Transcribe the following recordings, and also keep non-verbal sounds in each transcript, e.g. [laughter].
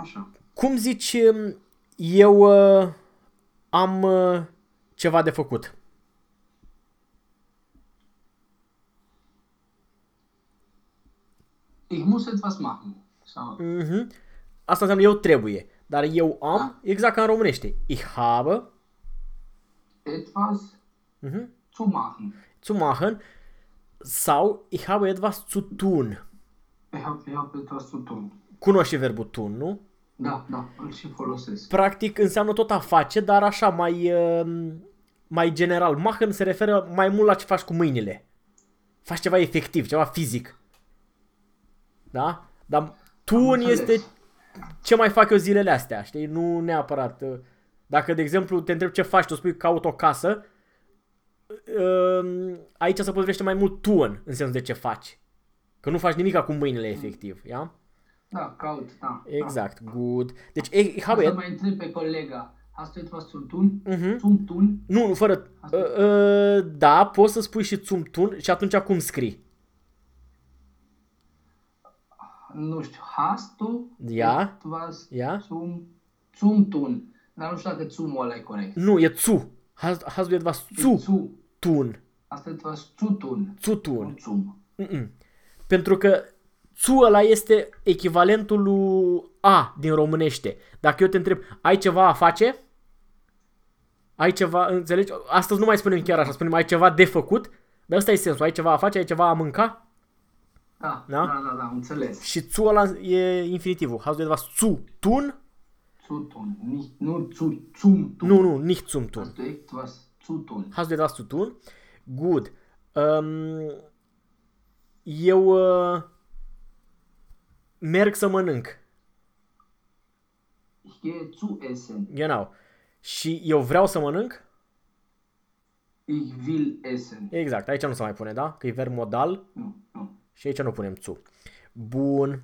Așa. Cum zici, um, eu uh, am uh, ceva de făcut? Ich muss etwas machen. Sau, Mhm. Asta înseamnă eu trebuie. Dar eu am, Da. exact ca în românește. Ich habe etwas mhm, zu machen. zu machen sau ich habe etwas zu tun. Ich habe ich hab etwas zu tun. Cunoști verbul tun, nu? Da, da, îl și folosesc. Practic înseamnă tot a face, dar așa mai, uh, mai general. Machen se referă mai mult la ce faci cu mâinile. Faci ceva efectiv, ceva fizic. Da? Dar tun înțeles. este ce mai fac eu zilele astea, știi? Nu neapărat. uh, Dacă, de exemplu, te întreb ce faci, tu spui caut o casă, uh, aici se potrivește mai mult tun în sensul de ce faci. Că nu faci nimic cu mâinile efectiv, ia? Da, caut, da. Exact, good. Deci, ich Da. habe Să mai întreb pe colega. Hast du etwas zu tun? Mhm. Zum tun? Nu, nu, fără... Asta Uh, uh, da, poți să spui și țumtun și atunci cum scrii? Nu știu, hast du Ja. etwas Ja. zum, zum tun? Dar nu știu dacă zum ăla e corect. Nu, e țu. Hast, hast du etwas zu Zu. tun? Hast du etwas zu tun? Zu Nu tun. zum. Mm-mm. Pentru că țu ăla este echivalentul lui a din românește. Dacă eu te întreb, ai ceva a face? Ai ceva, înțelegi? Astăzi nu mai spunem chiar așa, spunem ai ceva de făcut, dar ăsta e sensul, ai ceva a face, ai ceva a mânca? Da, Da? da, da, da, am înțeles. Și țu ăla e infinitivul. Hast du etwas zu tun? Zu tun, nicht nur zu, zum tun. Nu, nu, nicht zum tun. Hast du etwas zu tun? Hast du etwas zu tun? Gut. Um, eu uh, merg să mănânc. Ich gehe zu essen. Genau. Și eu vreau să mănânc? Ich will essen. Exact. Aici nu se mai pune, da? Că e verb modal Nu, nu. și aici nu punem zu. Bun.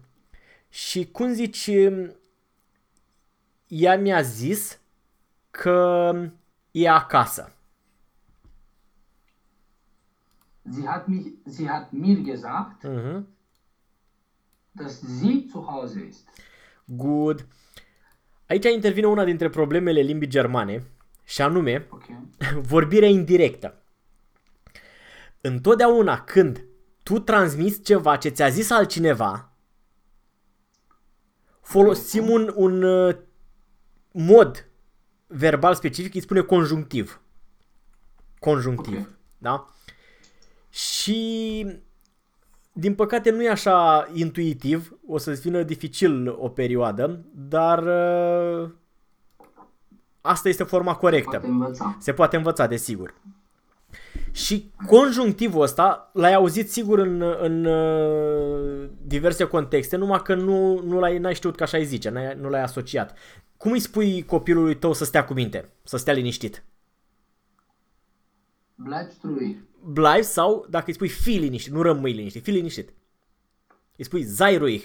Și cum zici, um, ea mi-a zis că e acasă. Sie hat, mich, sie hat mir gesagt, Uh-huh. Dass sie zu Hause ist. Good. Aici intervine una dintre problemele limbii germane și anume Ok. [laughs] vorbirea indirectă. Întotdeauna când tu transmiți ceva ce ți-a zis altcineva, folosim un, un uh, mod verbal specific, îi spune conjunctiv. Conjunctiv. Ok. Da? Și din păcate nu e așa intuitiv, o să-ți vină dificil o perioadă, dar uh, asta este forma corectă. Poate învăța. Se poate învăța, desigur. Și conjunctivul ăsta l-ai auzit sigur în, în uh, diverse contexte, numai că nu, nu l-ai, n-ai știut că așa îi zice, n-ai, nu l-ai asociat. Cum îi spui copilului tău să stea cu minte, să stea liniștit? Bleibst ruhig. Bleib sau dacă îi spui fii liniștit, nu rămâi liniștit, fii liniștit. Îi spui sei ruhig,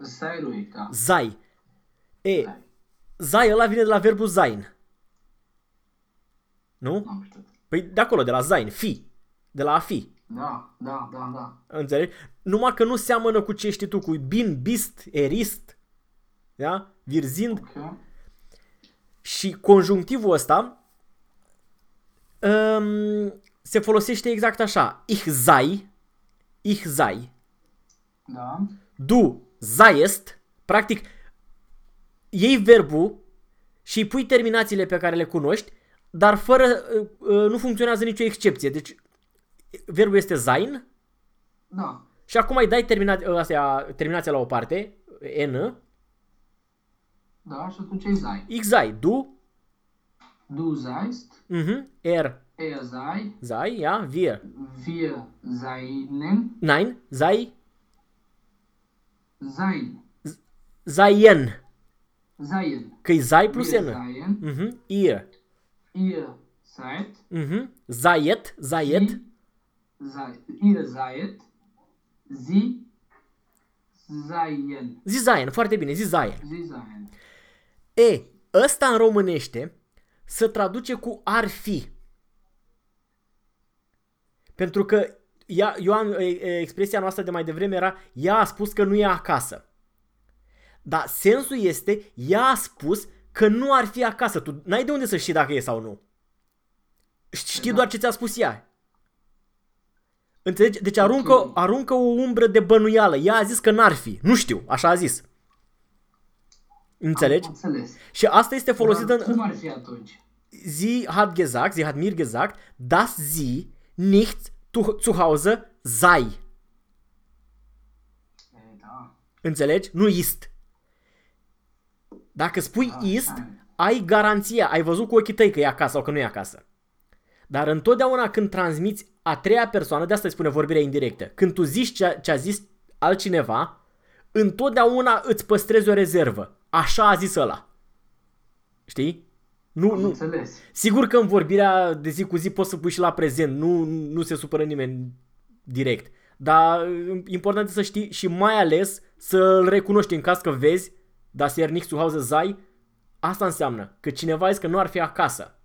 Sei ruhig, da. sei. E, sei ăla vine de la verbul sein. Nu? N-am știut. Păi de acolo, de la sein, fi. De la a fi. Da, da, da, da. Înțelegi? Numai că nu seamănă cu ce știi tu, cu bin, bist, erist, da? Virzind. Ok. Și conjunctivul ăsta um, se folosește exact așa. Ich sei, ich sei, Da. du seiest, practic iei verbul și îi pui terminațiile pe care le cunoști, dar fără, uh, uh, nu funcționează nicio excepție. Deci verbul este sein, Da. Și acum îi dai termina- astea, terminația la o parte, N, Da, și atunci e sei. X sei, du, Du seist, mhm, er er sei, sei, ja, wir, wir seinen, nein, sei, sein. seien, Seien. că e sei plus Wir N, seien, mhm, ihr, ihr seid, mhm, seiet, seiet, Sie sei, ihr seid, sie seien, zi seien, foarte bine, zi seien. sie seien. E, ăsta în românește se traduce cu ar fi. Pentru că ea, eu am, e, e, expresia noastră de mai devreme era ea a spus că nu e acasă. Dar sensul este, ea a spus că nu ar fi acasă. Tu n-ai de unde să știi dacă e sau nu. Știi Exact. doar ce ți-a spus ea. Înțelegi? Deci aruncă, aruncă o umbră de bănuială. Ea a zis că n-ar fi. Nu știu, așa a zis. Înțelegi? Am înțeles. Și asta este folosită Dar în, cum ar fi atunci? Sie hat gesagt, sie hat mir gesagt, dass sie nicht zu, zu Hause sei. E, da. Înțelegi? Nu ist. Dacă spui Ah, ist, așa. ai garanția, ai văzut cu ochii tăi că e acasă sau că nu e acasă. Dar întotdeauna când transmiți a treia persoană, de asta îi spune vorbirea indirectă, când tu zici ce, ce a zis altcineva, întotdeauna îți păstrezi o rezervă. Așa a zis ăla. Știi? Nu, Am nu. înțeles. Sigur că în vorbirea de zi cu zi poți să pui și la prezent, nu, nu se supără nimeni direct. Dar important e să știi și mai ales să-l recunoști în caz că vezi, das er nicht zu Hause sei, asta înseamnă că cineva zice că nu ar fi acasă.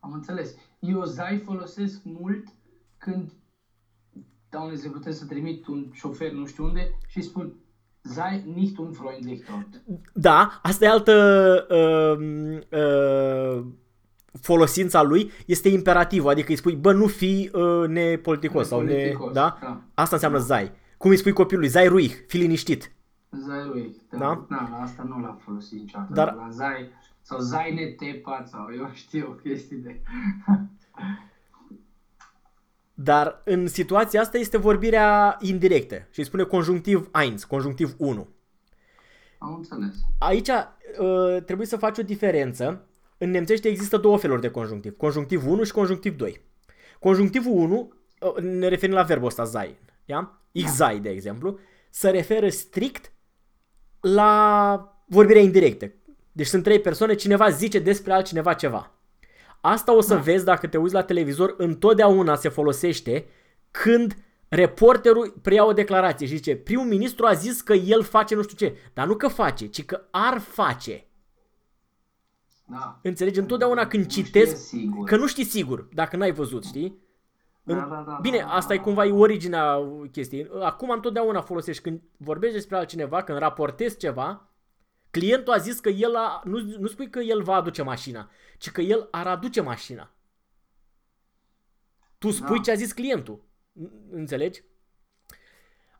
Am înțeles. Eu zai folosesc mult când dau un exemplu, trebuie să trimit un șofer nu știu unde și spun sei nicht unfreundlich dort. Da, asta e altă uh, uh, folosința lui, este imperativ, adică îi spui, bă, nu fi uh, nepoliticos sau ne... Nepoliticos, Da? da. Asta înseamnă zai. Cum îi spui copilului, zai ruih, fi liniștit. Zai lui. Da. Da? da. la asta nu l-am folosit niciodată. Dar- La zai sau zai netepat sau eu știu chestii de... [laughs] Dar în situația asta este vorbirea indirectă și îi spune conjunctiv 1, conjunctiv 1. Am înțeles. Aici uh, trebuie să faci o diferență. În nemțește există două feluri de conjunctiv. Conjunctiv 1 și conjunctiv 2. Conjunctivul 1, uh, ne referim la verbul ăsta sein, ia? Ich sei, de exemplu, se referă strict la vorbirea indirectă. Deci sunt trei persoane, cineva zice despre altcineva ceva. Asta o să Da. vezi dacă te uiți la televizor, întotdeauna se folosește când reporterul preia o declarație și zice primul ministru a zis că el face nu știu ce, dar nu că face, ci că ar face. Da. Înțelegi? Întotdeauna când Nu știe citesc, sigur. că nu știi sigur, dacă n-ai văzut, știi? Da, În- da, da, Bine, da, asta e da, cumva e originea chestiei. Acum întotdeauna folosești când vorbești despre altcineva, când raportezi ceva, clientul a zis că el a, nu, nu spui că el va aduce mașina, ci că el ar aduce mașina. Tu spui Da. ce a zis clientul. N- Înțelegi?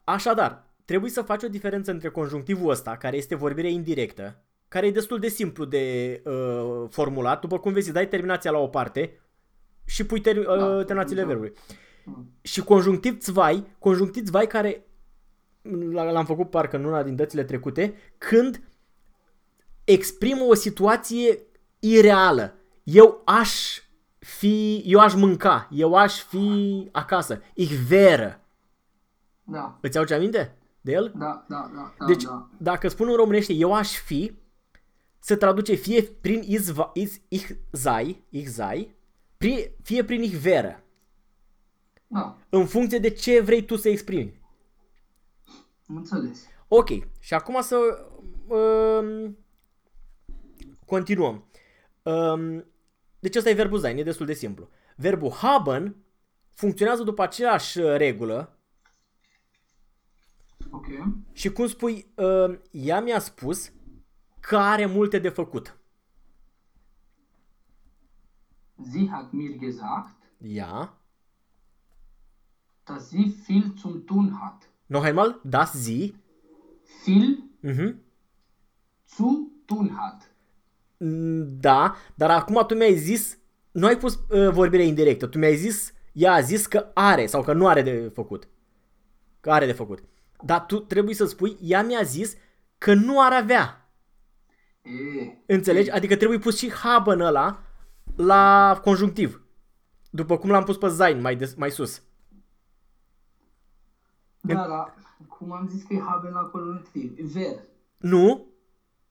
Așadar, trebuie să faci o diferență între conjunctivul ăsta, care este vorbire indirectă, care e destul de simplu de uh, formulat, după cum vezi, dai terminația la o parte și pui ter- uh, Da, terminațiile da. verbului. Mm. Și conjunctiv zwei, conjunctiv zwei care l- l-am făcut parcă în una din dățile trecute, când exprimă o situație ireală. Eu aș fi, eu aș mânca, eu aș fi acasă. Ich wäre. Da, Îți aduce aminte de el? da, da, da, da, Deci, da. dacă spun în românește eu aș fi, se traduce fie prin is, va- is ich sei, ich sei, prin, fie prin ich wäre. Da, În funcție de ce vrei tu să exprimi. am înțeles. Ok, și acum să um, continuăm. Um, deci ăsta e verbul sein, e destul de simplu. Verbul haben funcționează după aceeași uh, regulă Ok. și cum spui, um, ea mi-a spus că are multe de făcut. Sie hat mir gesagt, Ea, dass sie viel zum tun hat. noch einmal, das sie, Viel mhm. zu tun hat. Mm, Da, dar acum tu mi-ai zis, nu ai pus uh, vorbirea indirectă, tu mi-ai zis, ea a zis că are sau că nu are de făcut. Că are de făcut. Dar tu trebuie să spui, ea mi-a zis că nu ar avea. E, Înțelegi? Adică trebuie pus și haben ăla la conjunctiv. După cum l-am pus pe Zain mai, des, mai sus. da, da, cum am zis că e haben la conjunctiv. Ver. Nu?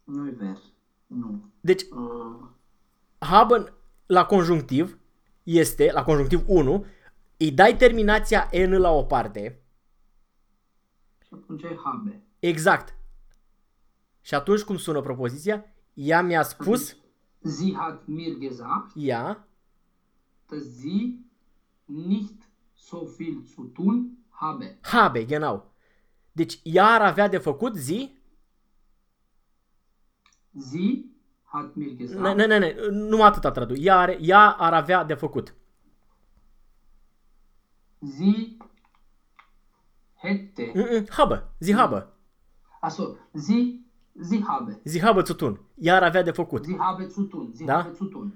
Nu e ver. Nu. Deci Uh, haben la conjunctiv este, la conjunctiv 1, îi dai terminația n la o parte, și atunci e habe. Exact. Și atunci cum sună propoziția? Ea mi-a spus, Sie hat mir gesagt, ea, dass sie nicht so viel zu tun habe. habe, genau. Deci ea ar avea de făcut zi, Sie hat mir Ne, gesagt, ne, ne, ne, numai atâta tradu. Ea, are, ea ar avea de făcut. sie hätte, Mm-mm, Habă, zi habă. also sie, sie habe, Zi habă țutun. Ea ar avea de făcut. sie habe zu tun, sie Da? habe zu tun.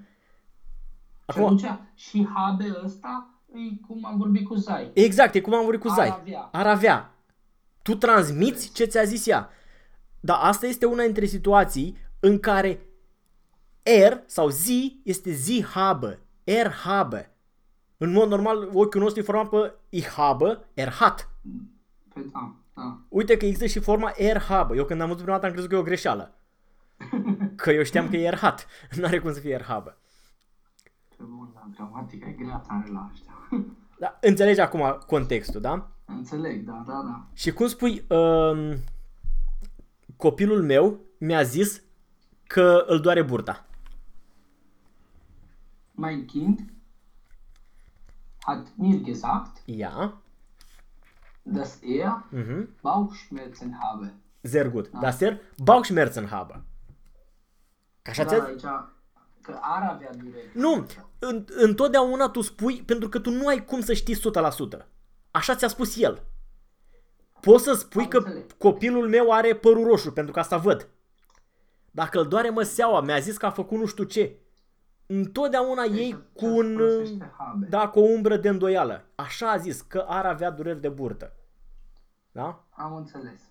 Și Acum, atunci, și habe ăsta, e cum am vorbit cu Zai. exact, e cum am vorbit cu Ar Zai. avea. Ar avea. Tu transmiți ce ți-a zis ea. Dar asta este una dintre situații în care er sau zi este zi habă. Er habă. În mod normal, ochiul nostru e format pe ich habe, er hat. Pe, da, da. Uite că există și forma er habe. Eu când am văzut prima dată am crezut că e o greșeală. Că eu știam că e er hat. [laughs] N-are cum să fie er habe. Pe bun, da, gramatica e grea tare la ăștia. [laughs] Da, înțelegi acum contextul, da? Înțeleg, da, da, da. Și cum spui, um, copilul meu mi-a zis că îl doare burta. Mein Kind hat mir gesagt, Ia. dass er Mhm. Bauchschmerzen habe. Sehr gut. Das er Bauchschmerzen habe. Ca așa Da, ți-a- aici, că ar avea durere. Nu, în, întotdeauna tu spui pentru că tu nu ai cum să știi 100%. Așa ți-a spus el. Poți să spui Am că înțeles. copilul meu are părul roșu, pentru că asta văd. Dacă îl doare măseaua, mi-a zis că a făcut nu știu ce. Întotdeauna Deci, ei ce cu un... folosește habe. Da, cu o umbră de îndoială. Așa a zis, că ar avea dureri de burtă. Da? Am înțeles.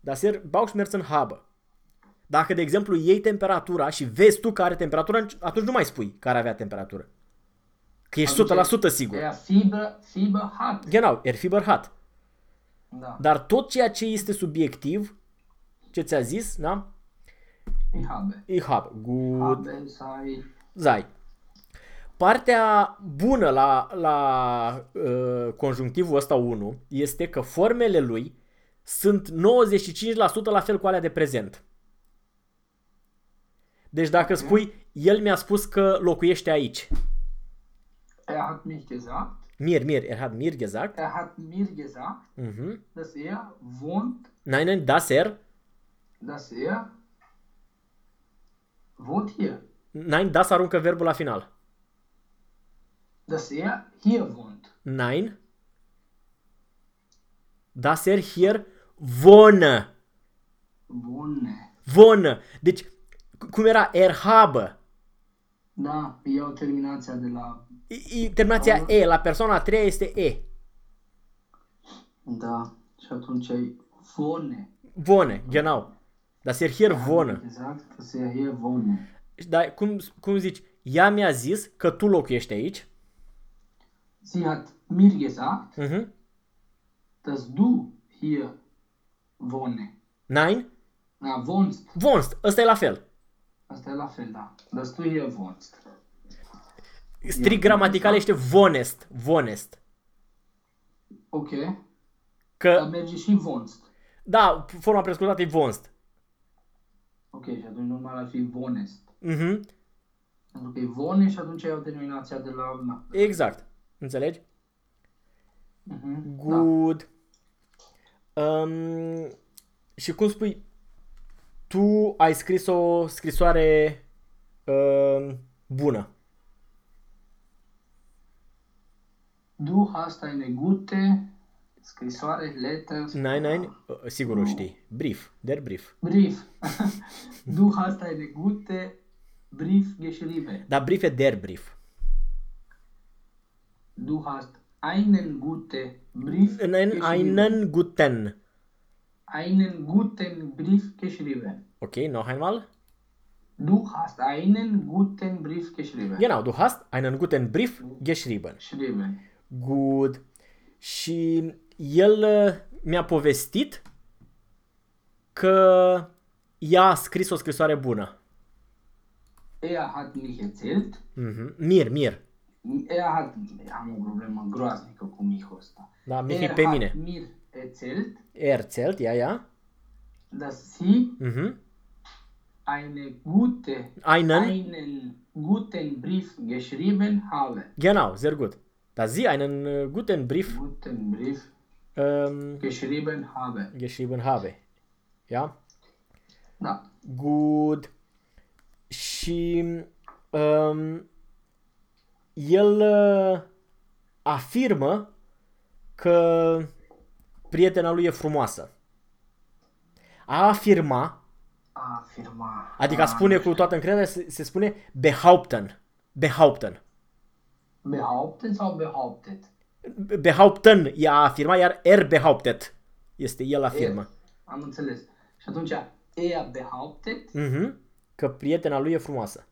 Das er Bauchschmerzen habe. Dacă, de exemplu, iei temperatura și vezi tu că are temperatură, atunci nu mai spui că ar avea temperatură. Că ești 100% sigur. Er Fieber, Fieber hat. Genau, er Fieber hat. Da, Dar tot ceea ce este subiectiv, ce ți-a zis, da? Ich habe. Ich habe. Gut. Habe, sei, Zai. Partea bună la, la uh, conjunctivul ăsta 1 este că formele lui sunt 95% la fel cu alea de prezent. Deci dacă spui, el mi-a spus că locuiește aici. er hat mich gesagt, Mir, mir, er hat mir gesagt. er hat mir gesagt, Mhm. dass er wohnt, Nein, nein, das er. dass er wohnt hier. Nein, das aruncă verbul la final. Dass er hier wohnt. Nein. Das er hier wohne. Wohne. Wohne. Deci, cum era? Er habe. Da, iau terminația de la... I- i- Terminația E, la persoana a treia este E. Da, și atunci ai wohne. Wohne, genau. Das er hier wohne. Exact, dass er hier wohne. Dar cum, cum zici, ea mi-a zis că tu locuiești aici. Sie hat mir gesagt, Mhm. dass du hier wohne. Nein? Da, wohnst. Wohnst. Ăsta e la fel. Asta e la fel, da. Dass du hier wohnst. Strict gramatical este vonest. Vonest. Ok. Dar Că, merge și wohnst. da, forma prescurtată e vonst. Ok, și atunci normal ar fi vonest. Mhm. Pentru că e vone și atunci iau terminația de la... Na. Exact. Înțelegi? Mhm. Da. Good. Um, și cum spui, tu ai scris o scrisoare um, bună. Du hast eine gute scrisoare, letter, Nein, nein, uh, sigur o știi. Brief, der Brief. Brief. [laughs] du hast eine gute Brief geschrieben. Dar brief e der Brief. Du hast einen gute Brief Einen, geschrieben. einen guten. einen guten Brief geschrieben. Ok, noch einmal. Du hast einen guten Brief geschrieben. Genau, du hast einen guten Brief geschrieben. Geschrieben. Good. Și el uh, mi-a povestit că ea a scris o scrisoare bună. Er hat mich erzählt, Mhm. Mir, mir. er hat, am o problemă groaznică cu Miho ăsta. Da, Mihi er pe hat mine. mir erzählt, Erzählt, ja, ja. dass sie Mhm. eine gute, Einen, einen guten Brief geschrieben habe. genau, sehr gut. Da sie einen äh, guten Brief Guten Brief ähm, geschrieben habe. geschrieben habe. Ja? Da. Good. Și um, el uh, afirmă că prietena lui e frumoasă. A afirma, A afirma. adică a A, spune cu toată încrederea, se, se spune behaupten. Behaupten. Behaupten sau behauptet? Behaupten e a afirma, iar er behauptet este el afirmă. Er. Am înțeles. Și atunci, er behauptet, Mhm. Că prietena lui e frumoasă.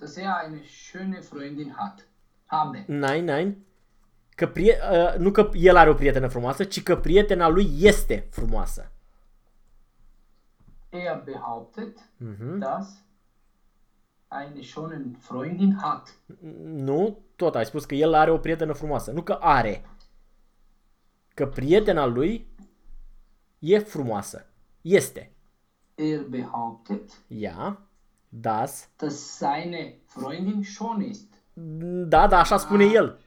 dass er eine schöne Freundin hat. Habe. Nein, nein. Că prie, uh, nu că el are o prietenă frumoasă, ci că prietena lui este frumoasă. Er behauptet, Mhm. dass eine schöne Freundin hat. Nu, tot ai spus că el are o prietenă frumoasă. Nu că are. Că prietena lui e frumoasă. Este. Er behauptet, Ea, das. dass seine Freundin schon ist. Da, da, așa spune el.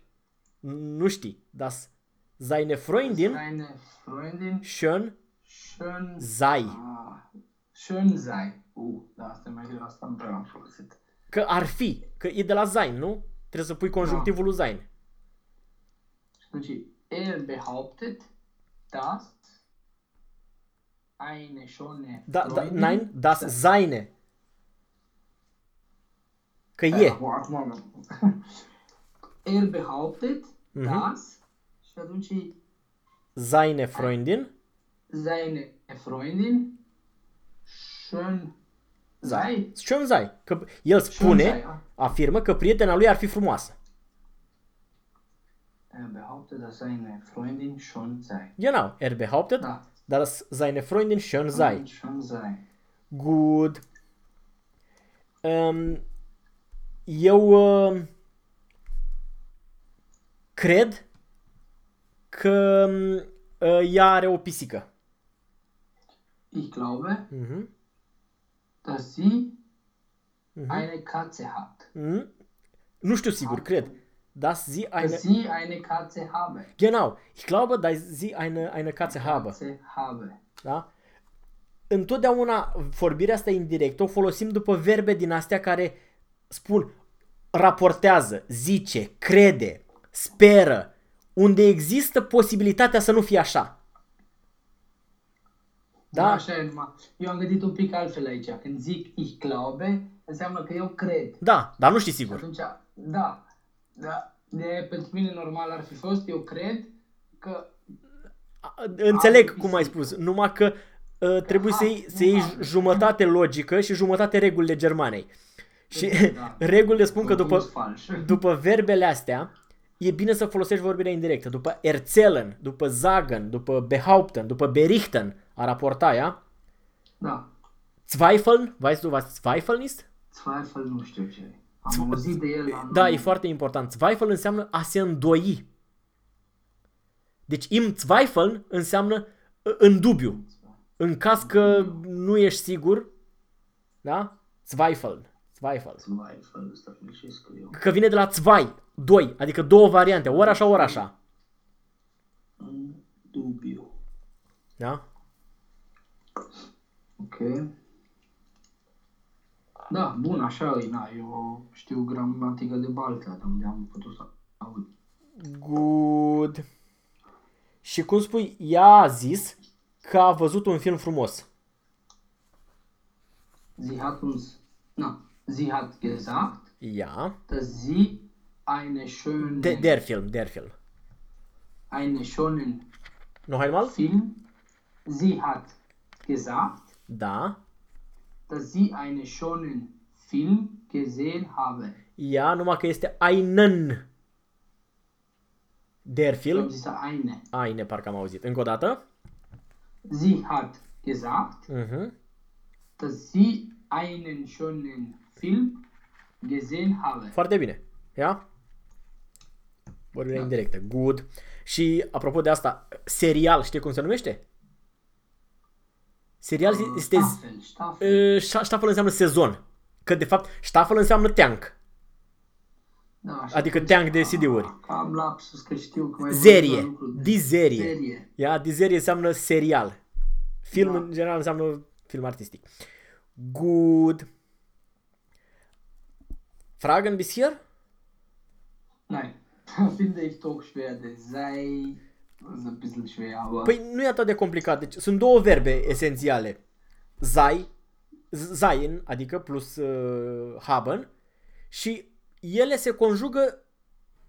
Nu știi. Das. Seine Freundin Seine Freundin schön schön sei. Ah, schön sei. Uh, da, asta e mai greu, asta nu prea am folosit. Că ar fi. Că e de la sein, nu? Trebuie să pui conjunctivul lui sein. Și atunci, er behauptet, dass eine schöne Da, da, Freundin... nein, das seine. Că Eh, e. acum- acum am- [laughs] er behauptet, Mhm. dass și atunci Seine Freundin seine Freundin schön sei. Schön sei. Că el Schön spune, sei, ah. afirmă că prietena lui ar fi frumoasă. Er behauptet, dass seine Freundin schön sei. Genau, er behauptet, Da. dass seine Freundin schön sei. Schön sei. Good. Um, eu uh, cred că uh, ea are o pisică. Ich glaube, Mhm. Dass sie Mhm. eine Katze hat. Mm? Nu știu sigur, cred. Das sie eine... Dass sie eine Katze habe. Genau, ich glaube, dass sie eine, eine Katze habe. Katze habe. Da? Întotdeauna vorbirea asta indirectă o folosim după verbe din astea care spun raportează, zice, crede, speră, unde există posibilitatea să nu fie așa. Da? Așa e numai. Eu am gândit un pic altfel aici. Când zic ich glaube, înseamnă că eu cred. Da, dar nu știi Și sigur. atunci, da, da, de, pentru mine normal ar fi fost, eu cred că A- Înțeleg Am cum ai pisică. spus, numai că uh, trebuie să iei, Ah, să iei nu, da. jumătate logică și jumătate regulile germanei. Și Da. [laughs] regulile spun că după, fals. după verbele astea, e bine să folosești vorbirea indirectă. După erzählen, după sagen, după behaupten, după berichten, a raporta ea. Da, Zweifeln, weißt du was Zweifeln ist? Zweifel nu știu ce e. Am auzit de el la Da, e foarte important. Zweifel înseamnă a se îndoi. Deci im Zweifeln înseamnă uh, în dubiu. În caz că nu ești sigur, da? Zweifeln. Zweifel. Zweifel, ăsta cum și scriu. Că vine de la zwei, doi, adică două variante, ori așa, ori așa. În dubiu. Da? Ok. Da, bun, așa e, na, eu știu gramatică de Baltea, de unde am putut să aud. Good. Și cum spui, ea a zis că a văzut un film frumos. Sie hat uns, na, sie hat gesagt, Ea. dass sie eine schöne, De, der Film, der Film. eine schönen Noch einmal? Film, sie hat gesagt, Da. dass sie einen schönen Film gesehen habe. Ea, numai că este einen. Der Film. eine. Eine, parcă am auzit. Încă o dată. Sie hat gesagt, Mhm. dass sie einen schönen Film gesehen habe. Foarte bine. Ia? Vorbirea Da. indirectă. Good. Și apropo de asta, serial, știi cum se numește? Serial este... Staffel, Staffel. Uh, Staffel înseamnă sezon. Că de fapt Staffel înseamnă tank. Da, așa adică cum- teanc de CD-uri. Am lapsus că știu că mai Zerie. vorbim la lucruri de- Dizerie. Serie. Ia, dizerie înseamnă serial. Film Da. în general înseamnă film artistic. Good. Fragen bis hier? Nein. [laughs] Finde ich doch schwer. Der sei ist ein bisschen schwer, aber. Păi nu e atât de complicat. Deci sunt două verbe esențiale. Zai, z- zain, adică plus uh, haben și ele se conjugă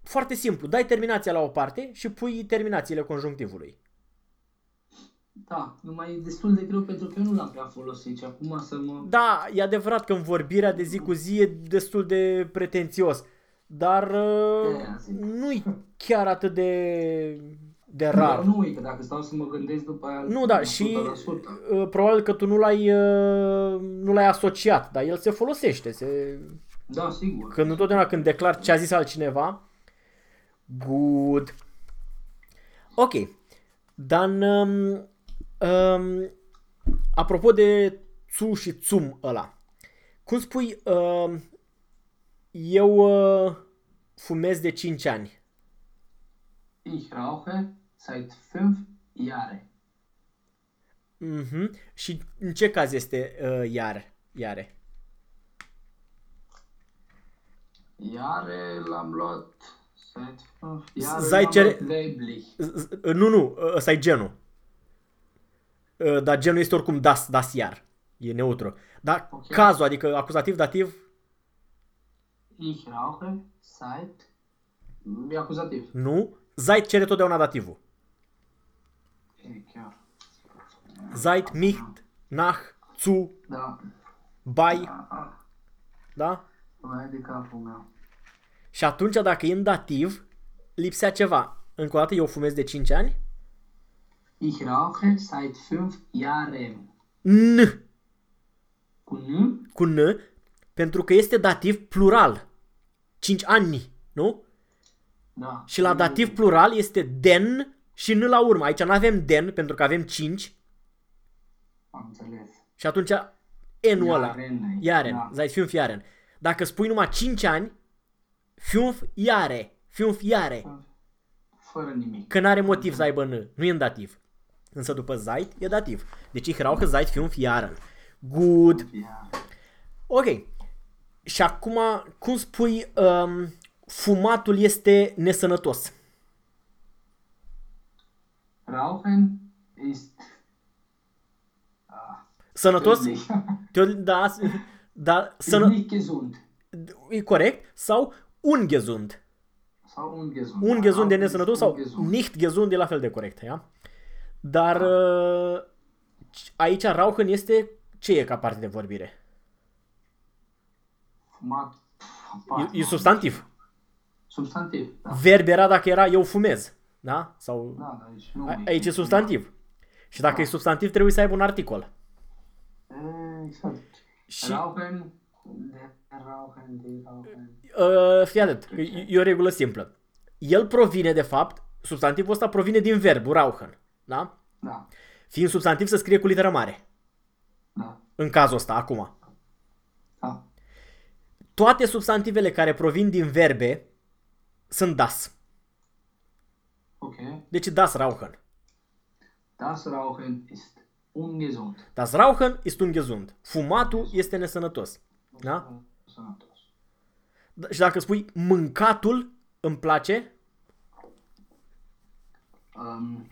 foarte simplu. Dai terminația la o parte și pui terminațiile conjunctivului. Da, numai e destul de greu pentru că eu nu l-am prea folosit și acum să mă... Da, e adevărat că în vorbirea de zi cu zi e destul de pretențios, dar uh, De-aia zic. nu-i chiar atât de, de rar. Nu, nu, că dacă stau să mă gândesc după aia... Nu, da, și 100%. uh, probabil că tu nu l-ai, uh, nu l-ai asociat, dar el se folosește. Se... Da, sigur. Când întotdeauna când declar ce a zis altcineva, good. Ok. Dan, um, um, apropo de tu și țum ăla, cum spui, uh, eu uh, fumez de 5 ani. Ich rauche seit fünf Jahre. Mhm. Și în ce caz este uh, iar, iare? Jahre l-am luat seit fünf Jahre Seit l-am cere- luat weiblich. Z- z- Nu, nu, ăsta e genul. Uh, Dar genul este oricum das, das iar. E neutru. Dar Ok. cazul, adică acuzativ, dativ, Ich rauche seit... E acuzativ. nu. Zeit cere totdeauna dativul. E chiar. Zeit, nicht, nach, zu, Da. bei, Ah, ah. da? Vai de capul meu. Și atunci dacă e în dativ, lipsea ceva. Încă o dată, eu fumez de 5 ani. Ich rauche seit fünf Jahren. N, Cu N? cu N, pentru că este dativ plural. 5 ani, nu? Da. Și la dativ plural este den și N la urmă. Aici nu avem den pentru că avem 5 Am înțeles. și atunci N-ul ăla. Jaren. Iaren, Da. zai fünf Jaren. Dacă spui numai 5 ani, fünf Jahre, fünf Jahre. Fără nimic. Că n-are motiv să aibă N, nu e în dativ. Însă după Zeit e dativ. Deci ich rauche seit fünf Jahren. Good. Iar. Ok. Și acum, cum spui, um, fumatul este nesănătos? Rauchen ist... Ah, Sănătos? tödlich. Te- Da, s- da, Ist sănă... nicht gesund. e corect? Sau ungesund? Sau ungesund. Ungesund e Rauchen ist nesănătos sau ungesund. nicht gesund e la fel de corect, ia? Dar uh, aici rauchen este ce e ca parte de vorbire? Fumat. E, e substantiv. Substantiv, da. Verb era dacă era eu fumez, da? Sau Da, dar aici nu a- aici e substantiv. Și dacă Da. e substantiv trebuie să aibă un articol. E, Exact. Și Rauchen, de rauchen, de rauchen. uh, fii atent, că e, e o regulă simplă. El provine de fapt, substantivul ăsta provine din verbul rauchen, da? Da, Fiind substantiv să scrie cu literă mare. da, În cazul ăsta, acum. da. Toate substantivele care provin din verbe sunt das. Ok. Deci das rauchen. Das Rauchen ist ungesund. Das rauchen ist ungesund. Fumatul este nesănătos. Da? Sănătos. D- Și dacă spui mâncatul îmi place, Um,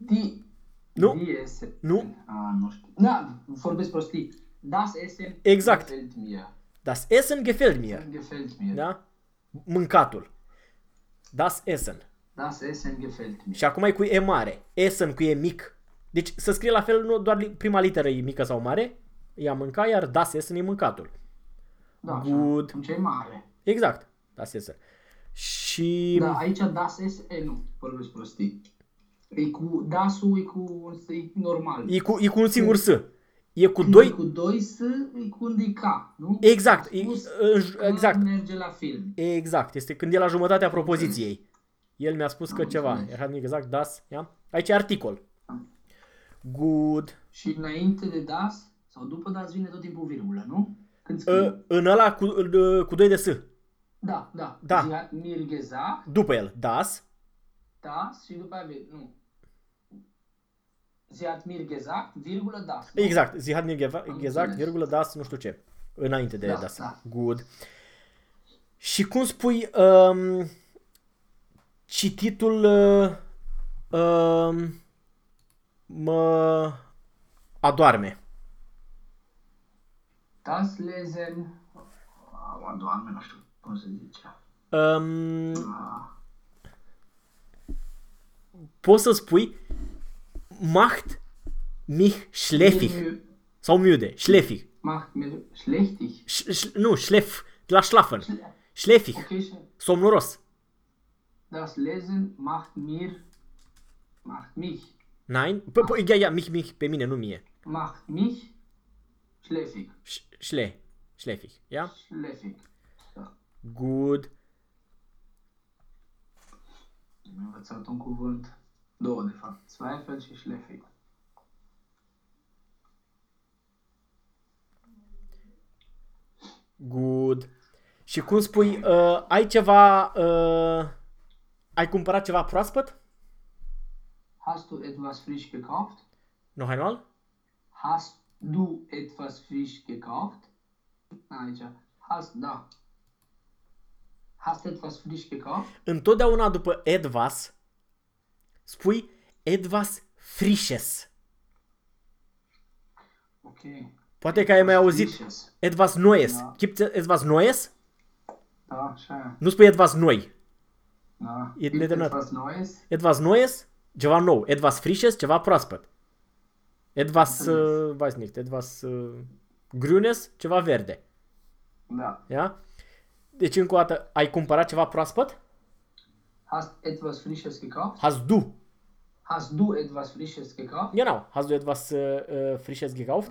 die, Nu. Die Essen. Nu. Ah, nu știu. Da, vorbesc prostii. Das Essen Exact. gefällt mir. das Essen gefällt mir. Gefällt mir. Da? Mâncatul. Das Essen. Das Essen gefällt mir. Și acum e cu E mare. Essen cu E mic. Deci să scrie la fel, nu doar li- prima literă e mică sau mare, e a mânca, iar das Essen e mâncatul. Da, Good. Atunci e mare. Exact. Das Essen. Și... Da, aici Das Essen, e, nu, vorbesc prostii. E cu, Das-ul e cu, e normal. E cu, e cu un singur S. E cu Când doi... E cu doi S, e cu un de K, nu? Exact, A spus e- în- că exact. merge la film. Exact. Este când e la jumătatea propoziției. El mi-a spus că Am ceva. înțeles. Era exact das. Ia? Aici e articol. Good. Și înainte de Das, sau după Das, vine tot timpul virgulă, nu? Când scrii. Uh, în ăla cu, uh, cu doi de S. Da, da. Da. Sie hat mir gesagt, După el. Das. das și după aia vine, nu. Sie hat mir gesagt, virgulă, das. Exact, sie hat mir geva- Am gesagt, înțeles. virgulă, das, nu știu ce. Înainte de Da, das. da. Good. Și cum spui um, cititul uh, um, mă adoarme. Das lesen, mă doamne, nu știu cum se zice. Um, Ah, poți să spui macht mich schläfig mir- sau müde, schläfig. Macht mir schlechtig. Sch, sch, nu, schläf, la schlafen. Schle- Schläfig, Okay, sch- somnoros. das Lesen macht mir, macht mich, Nein? P- p- ia, ia, mich, mich, pe mine, nu mie. macht mich schläfig. Sch- Schle, schläfig, ja? Schläfig. Da. Good. Am învățat un cuvânt, două de fapt, zweifel și schläfig. Good. Și cum spui, uh, ai ceva, uh, ai cumpărat ceva proaspăt? Hast du etwas frisch gekauft? Nu, hai manual? Hast du etwas frisch gekauft? Aici. Hast, da. Hast etwas frisch gekauft? Întotdeauna după etwas spui etwas frisches. Ok. Poate că ai mai auzit Frisches. etwas Neues. Da. Gibt's etwas Neues? Da, așa. Nu spui etwas neu. Da. E Gibt nedernat. etwas Neues? Etwas Neues, ceva nou. Etwas frisches, ceva proaspăt. Etwas, uh, weiß nicht, etwas uh, grünes, ceva verde. Da. Ja? Deci încă o dată, ai cumpărat ceva proaspăt? Hast etwas Frisches gekauft? Hast du. Hast du etwas Frisches gekauft? Genau, hast du etwas uh, uh, frisches gekauft?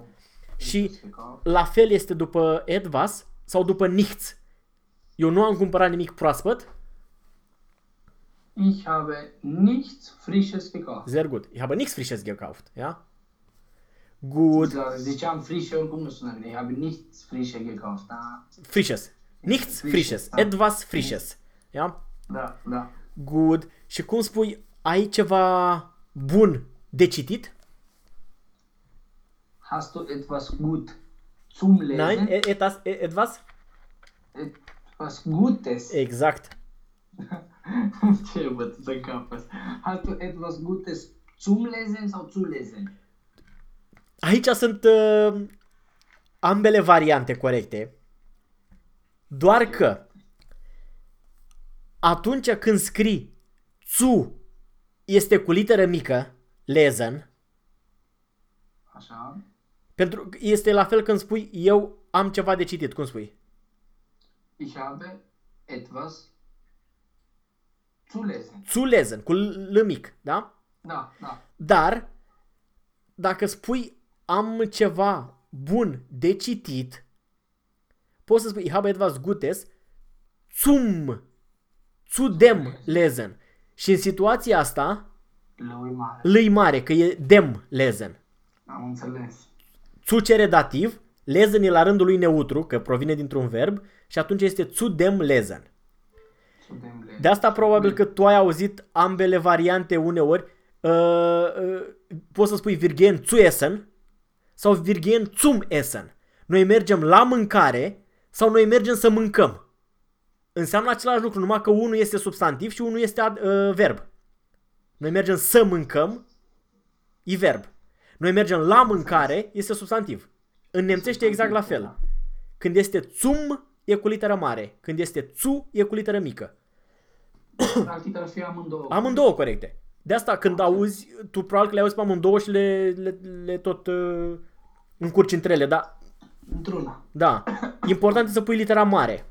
Și Etwas gekauft. la fel este după etwas sau după nichts. Eu nu am cumpărat nimic proaspăt. Ich habe nichts Frisches gekauft. Sehr gut. Ich habe nichts frisches gekauft. Ja? Gut. Da, Ziceam frische, oricum nu sună bine. Ich habe nichts Frische gekauft. Da, Frisches. Nichts Frisches, frisches. da. Etwas frisches. Ja? da, da. Good. Și cum spui, ai ceva bun de citit? Hast du etwas gut zum Lesen? Nein? E- Etwas, e- etwas? Etwas Gutes. [laughs] Exact. Ce e bătut în cap ăsta? Hast du etwas Gutes zum Lesen sau zu lesen? Aici sunt uh, ambele variante corecte. Doar că atunci când scrii zu este cu literă mică, lesen, Așa. pentru este la fel când spui eu am ceva de citit, cum spui? Ich habe etwas zu lesen. Zu lesen, cu l mic, da? Da, da. Dar, dacă spui am ceva bun de citit, poți să spui ich habe etwas Gutes zum, zu dem lesen. Și în situația asta, Lui mare. lui mare, că e dem lesen. Am înțeles. Zu cere dativ, lesen e la rândul lui neutru, că provine dintr-un verb, și atunci este zu dem lesen. Zu dem lesen. De asta probabil că tu ai auzit ambele variante uneori. Uh, uh, poți să spui virgen zu essen sau virgen zum essen. Noi mergem la mâncare sau noi mergem să mâncăm. Înseamnă același lucru, numai că unul este substantiv și unul este ad- uh, verb. Noi mergem să mâncăm, e verb. Noi mergem la mâncare, este substantiv. În nemțește e exact la fel. Când este zum, e cu literă mare. Când este zu, e cu literă mică. Practic ar fi amândouă. Amândouă corecte. De asta când auzi, tu probabil că le auzi pe amândouă și le, le, le tot uh, încurci între ele, da? Într-una. Da. Important e să pui litera mare.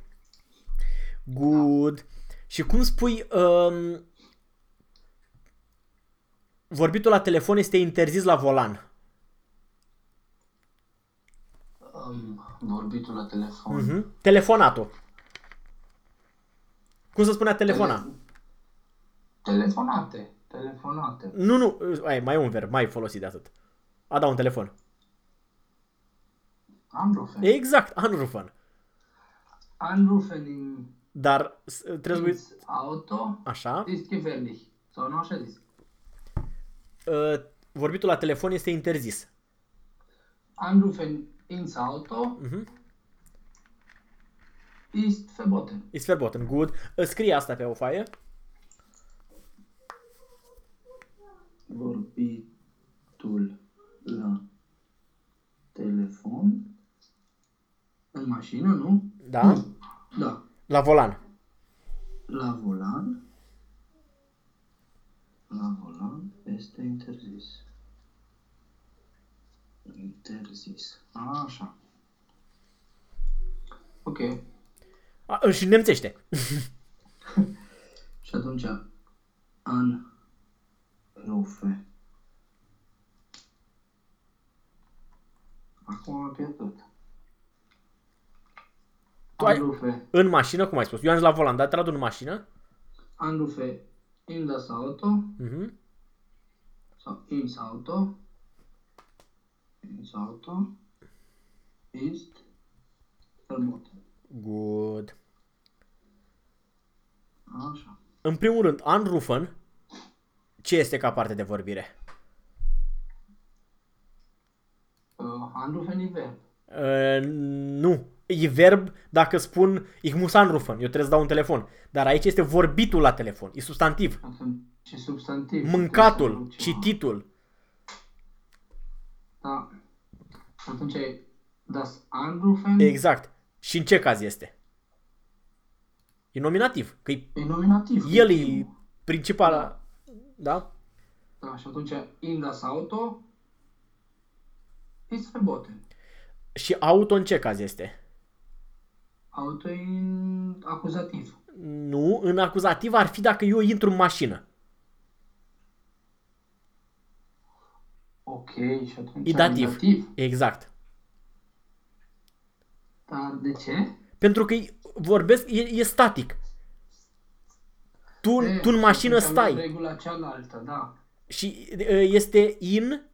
Good. Și cum spui, um, vorbitul la telefon este interzis la volan. Um, vorbitul la telefon. Mhm. Telefonatul. Cum se spunea telefona? Tele- Telefonate. Telefonate. Nu, nu, ai, mai e un verb, mai folosit de atât. A da un telefon. Anrufen. Exact, anrufen. Anrufen in, Dar s- trebuie... ins Auto Așa. ist gefährlich. Sau nu așa zis. Uh, vorbitul la telefon este interzis. Anrufen ins Auto Mhm. ist verboten. Ist verboten. Good. Scrie asta pe o foaie. Vorbitul la telefon în mașină, nu? Da? Da. La volan. La volan. La volan este interzis. Interzis. Așa. Ok. A, și nemțește. [laughs] Și atunci, an rufe. Acum am pierdut. Tu ai- Anrufe, În mașină, cum ai spus? Eu am zis la volan, dar tradu în mașină. anrufe in das Auto Mhm. sau ins Auto. Ins Auto ist verboten. Good. Așa. În primul rând, anrufen, ce este ca parte de vorbire? Uh, anrufen e verb. Uh, nu. E verb dacă spun ich muss anrufen, eu trebuie să dau un telefon. Dar aici este vorbitul la telefon, e substantiv. Atunci, și substantiv. Mâncatul, Trebuie să luăm ceva. cititul. Da. Și atunci e das Anrufen Exact. Și în ce caz este? E nominativ, că e, e nominativ. el e e primul. principala, da? Da, și atunci in das Auto ist verboten. Și auto în ce caz este? Auto e în acuzativ. Nu, în acuzativ ar fi dacă eu intru în mașină. Ok, și atunci E dativ. dativ. Exact. Dar de ce? Pentru că e- vorbesc, e, e static. Tu, E, tu în mașină atunci avem stai Regula cealaltă, da. și e, este in,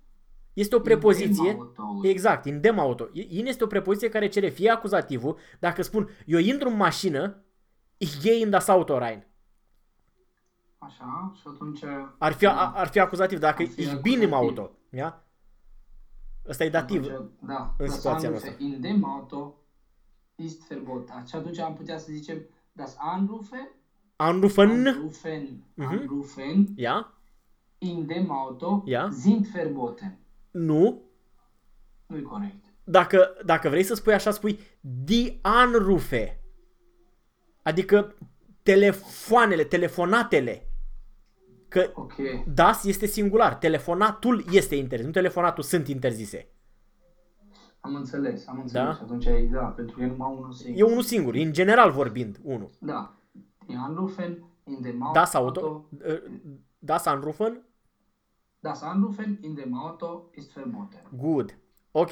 este o prepoziție. dem auto. Exact, in dem auto. In este o prepoziție care cere fie acuzativul, dacă spun eu intru în mașină, ich gehe in das Auto rein. Așa, și atunci... Ar fi, a- ar fi acuzativ dacă Ar fi ich bin im acuzativ. auto. Ja? Ăsta e dativ. Atunci, da, în das situația Anrufe noastră. in dem Auto ist verboten. Și atunci am putea să zicem das Anrufe, Anrufen, Anrufen, Mhm. Anrufen ja? in dem Auto Ja. sind verboten. Nu. Nu-i corect. Dacă, dacă vrei să spui așa, spui die Anrufe. Adică telefoanele, telefonatele. Că Ok. das este singular. Telefonatul este interzis. Nu telefonatul sunt interzise. Am înțeles, am înțeles. Da? Și atunci e da, pentru că e numai unul singur. E unul singur, în general vorbind, unul. Da. Die Anrufen in dem Auto. Das Auto, uh, das Anrufen, Das Anrufen in dem Auto ist verboten. good. Ok.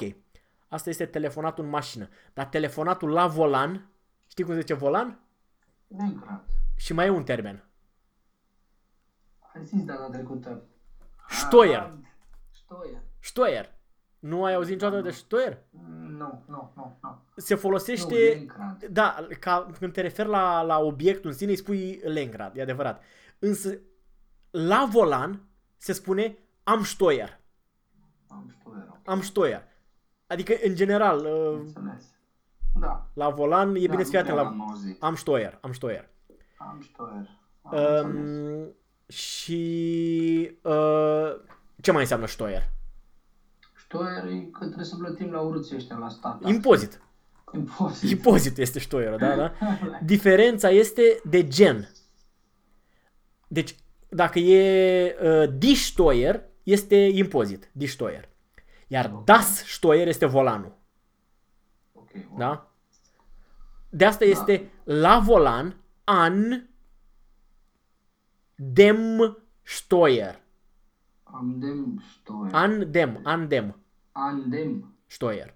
Asta este telefonatul în mașină. Dar telefonatul la volan, știi cum se zice volan? Lenkrad. Și mai e un termen. Ai zis data trecută. Steuer. Ah, Steuer. Steuer. Nu ai auzit niciodată de Steuer? Nu, nu, nu, nu. Se Nu, folosește... Lenkrad. Da, ca, când te referi la, la obiectul în sine, îi spui Lenkrad, e adevărat. Însă, la volan se spune am Steuer. Am Steuer. ok. Am Steuer. Adică, în general, uh, Înțeles. Da. la volan e da, bine să fii nu atent prea la... am auzit. Am Steuer, am Steuer. Am Steuer. Am înțeles. Um, și uh, ce mai înseamnă Steuer? Steuer e că trebuie să plătim la urâții ăștia la stat. Impozit. Impozit. Impozitul este Steuer, da, da? [laughs] Diferența este de gen. Deci, dacă e uh, die Steuer, este impozit, die Steuer. Iar das Steuer este volanul, Ok, bun. da? De asta este la volan an dem Steuer. Am dem Steuer. An dem, an dem An dem Steuer.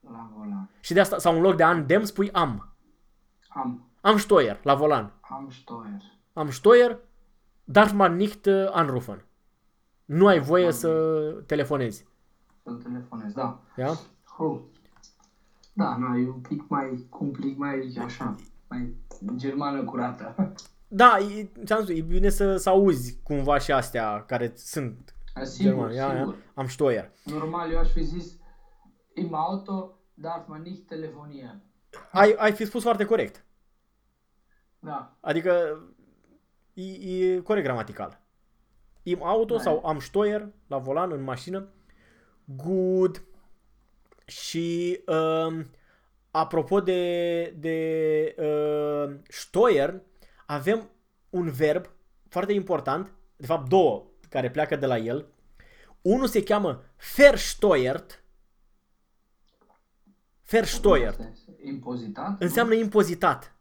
la volan. Și de asta, sau în loc de an dem, spui am. Am. Am Steuer, la volan. Am Steuer. Am Steuer, darf man nicht uh, anrufen. Nu ai voie să telefonezi. Să telefonez, da. Ja? Oh. Da, nu, e un pic mai complic, mai așa, mai germană curată. Da, e, ți-am spus, e bine să, să auzi cumva și astea care sunt A, Sigur, German, ja, sigur. ja, am Steuer. Normal, eu aș fi zis im Auto darf man nicht telefonieren. Ai, ai fi spus foarte corect. Da, Adică e, e corect gramatical. Im auto Da. sau am Steuer la volan în mașină. Good. Și um, apropo de, de uh, Steuer, avem un verb foarte important, de fapt două care pleacă de la el. Unul se cheamă versteuert. Versteuert. Impozitat? Înseamnă impozitat.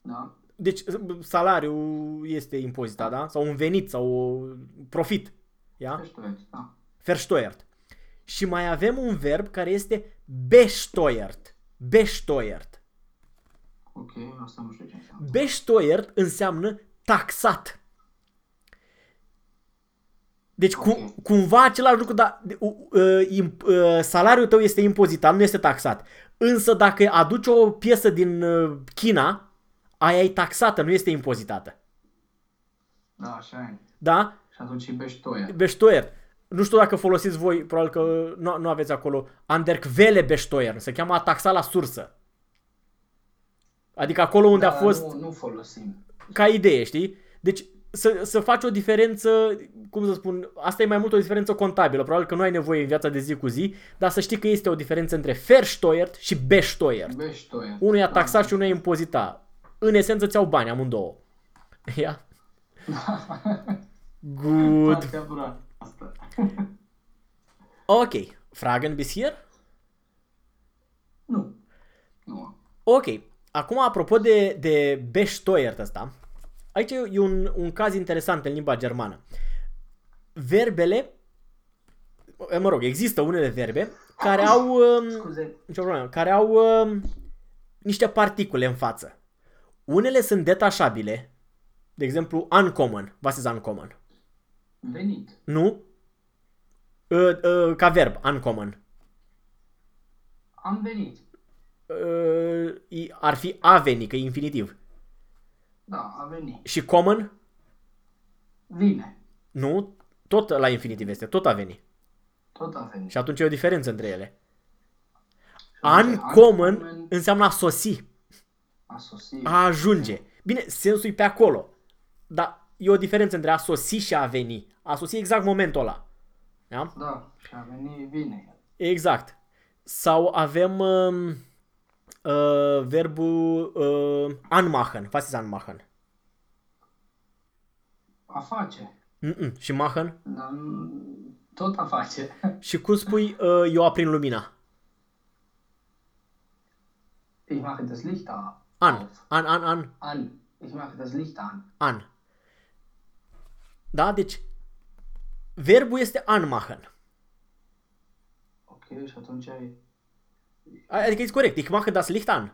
Da. Deci salariul este impozitat, da? Sau un venit sau profit. Ia? Versteuert, da. Versteuert. Și mai avem un verb care este besteuert. Besteuert. Ok, asta nu știu ce înseamnă. Besteuert înseamnă taxat. Deci cu, Ok. cumva același lucru, dar uh, uh, im- uh, salariul tău este impozitat, nu este taxat. Însă dacă aduci o piesă din uh, China, aia e taxată, nu este impozitată. Da, așa e. Da? Și atunci e beștoia. Besteuer. Nu știu dacă folosiți voi, probabil că nu, nu aveți acolo. Anderkvele Besteuer. Se cheamă a taxa la sursă. Adică acolo unde a fost Nu, nu folosim. ca idee, știi? Deci să, să faci o diferență, cum să spun, asta e mai mult o diferență contabilă. Probabil că nu ai nevoie în viața de zi cu zi, dar să știi că este o diferență între Versteuert și Besteuert. Beștoia. Unul e a taxat și unul e impozita. În esență ți-au bani amândouă. Ia. [laughs] Good. Partea bună asta. [laughs] Ok. Fragen bis hier? Nu. Nu. Ok. Acum, apropo de, de Besteuert ăsta, aici e un, un caz interesant în limba germană. Verbele, mă rog, există unele verbe care au, [coughs] um, Scuze. nicio problemă, care au um, niște particule în față. Unele sunt detașabile, de exemplu, uncommon, was ist uncommon? Venit. Nu? Uh, uh, ca verb, uncommon. Am venit. Uh, i- ar fi a veni, că e infinitiv. Da, a venit. Și common? Vine. Nu, tot la infinitiv este, tot a veni. Tot a venit. Și atunci e o diferență între ele. atunci Uncommon uncommon- înseamnă a sosi, A sosit. a ajunge. Bine, sensul e pe acolo. Dar e o diferență între a sosi și a veni. A sosi exact momentul ăla. Da? Da, și a venit vine. Exact. Sau avem um, uh, verbul uh, anmachen. Was ist anmachen? A face. Mm-mm. Și machen? Dar nu- tot a face. [laughs] Și cum spui uh, eu aprind lumina? Ich mache das Licht a- An. An, an, an, An. Ich mache das Licht an. an. Da? Deci, verbul este anmachen. Ok, și atunci ai... Adică e corect. Ich mache das Licht an.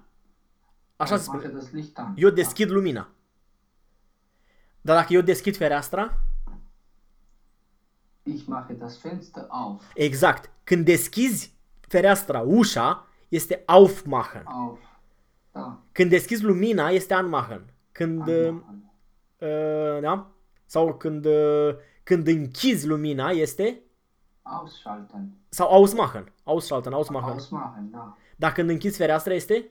Așa se Ich mache spune. das Licht an. Eu deschid lumina. Dar dacă eu deschid fereastra, Ich mache das Fenster auf. exact. Când deschizi fereastra, ușa, este aufmachen. Auf. Da. Când deschizi lumina, este anmachen. Când, uh, Anmachen. uh, da? Sau când, uh, când închizi lumina, este Ausschalten. sau ausmachen. Ausschalten, ausmachen. Ausmachen, da. Dar când închizi fereastra, este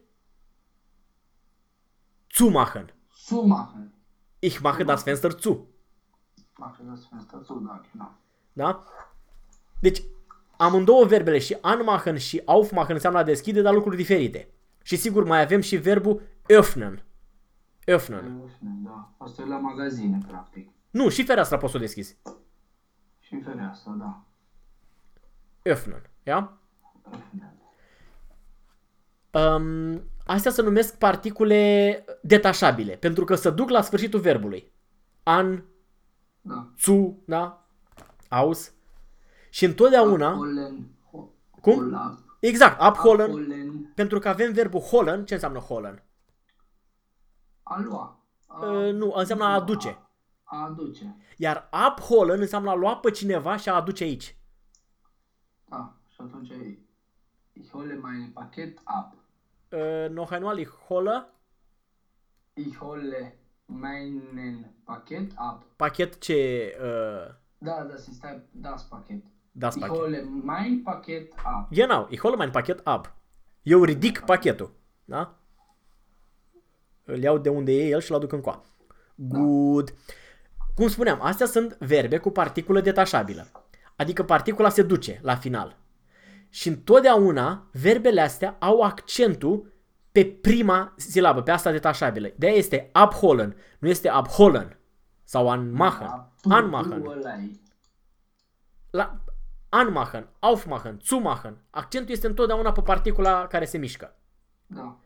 zumachen. Zumachen. Ich mache das Fenster zu. Mache das Fenster zu, da, genau. Da? Deci, amândouă verbele și anmachen și aufmachen înseamnă a deschide, dar lucruri diferite. Și sigur mai avem și verbul öffnen. Öffnen. Öffnen, da. Asta e la magazine, practic. Nu, și fereastra poți să o deschizi. Și fereastră, da. Öffnen. Ia? Öffnen. Um, astea se numesc particule detașabile, pentru că se duc la sfârșitul verbului. An, Da. zu, da? Aus. Și întotdeauna, Abholen. ho- Cum? hola- exact, abholen, Abholen. Pentru că avem verbul holen, ce înseamnă holen? A lua. A, Uh, nu, înseamnă a aduce. A aduce. Iar abholen înseamnă a lua pe cineva și a aduce aici. Da. Și atunci e- ich hole mein Paket ab. Uh, noch einmal, ich hole Ich hole meinen Paket ab. pachet ce, uh, Da, das ist ein, das Paket. Das Ich Paket. hole mein Paket ab. Genau, ich hole mein pachet ab. Eu ridic pachetul. Da? Îl iau de unde e el și-l aduc încoa. Good. Cum spuneam, astea sunt verbe cu particulă detașabilă. Adică particula se duce la final. Și întotdeauna verbele astea au accentul pe prima silabă, pe asta detașabilă. De-aia este abholen, nu este abholen sau anmachen. Da, tu- Anmachen. tu ăla e. La anmachen, aufmachen, zumachen. Accentul este întotdeauna pe particula care se mișcă. Da.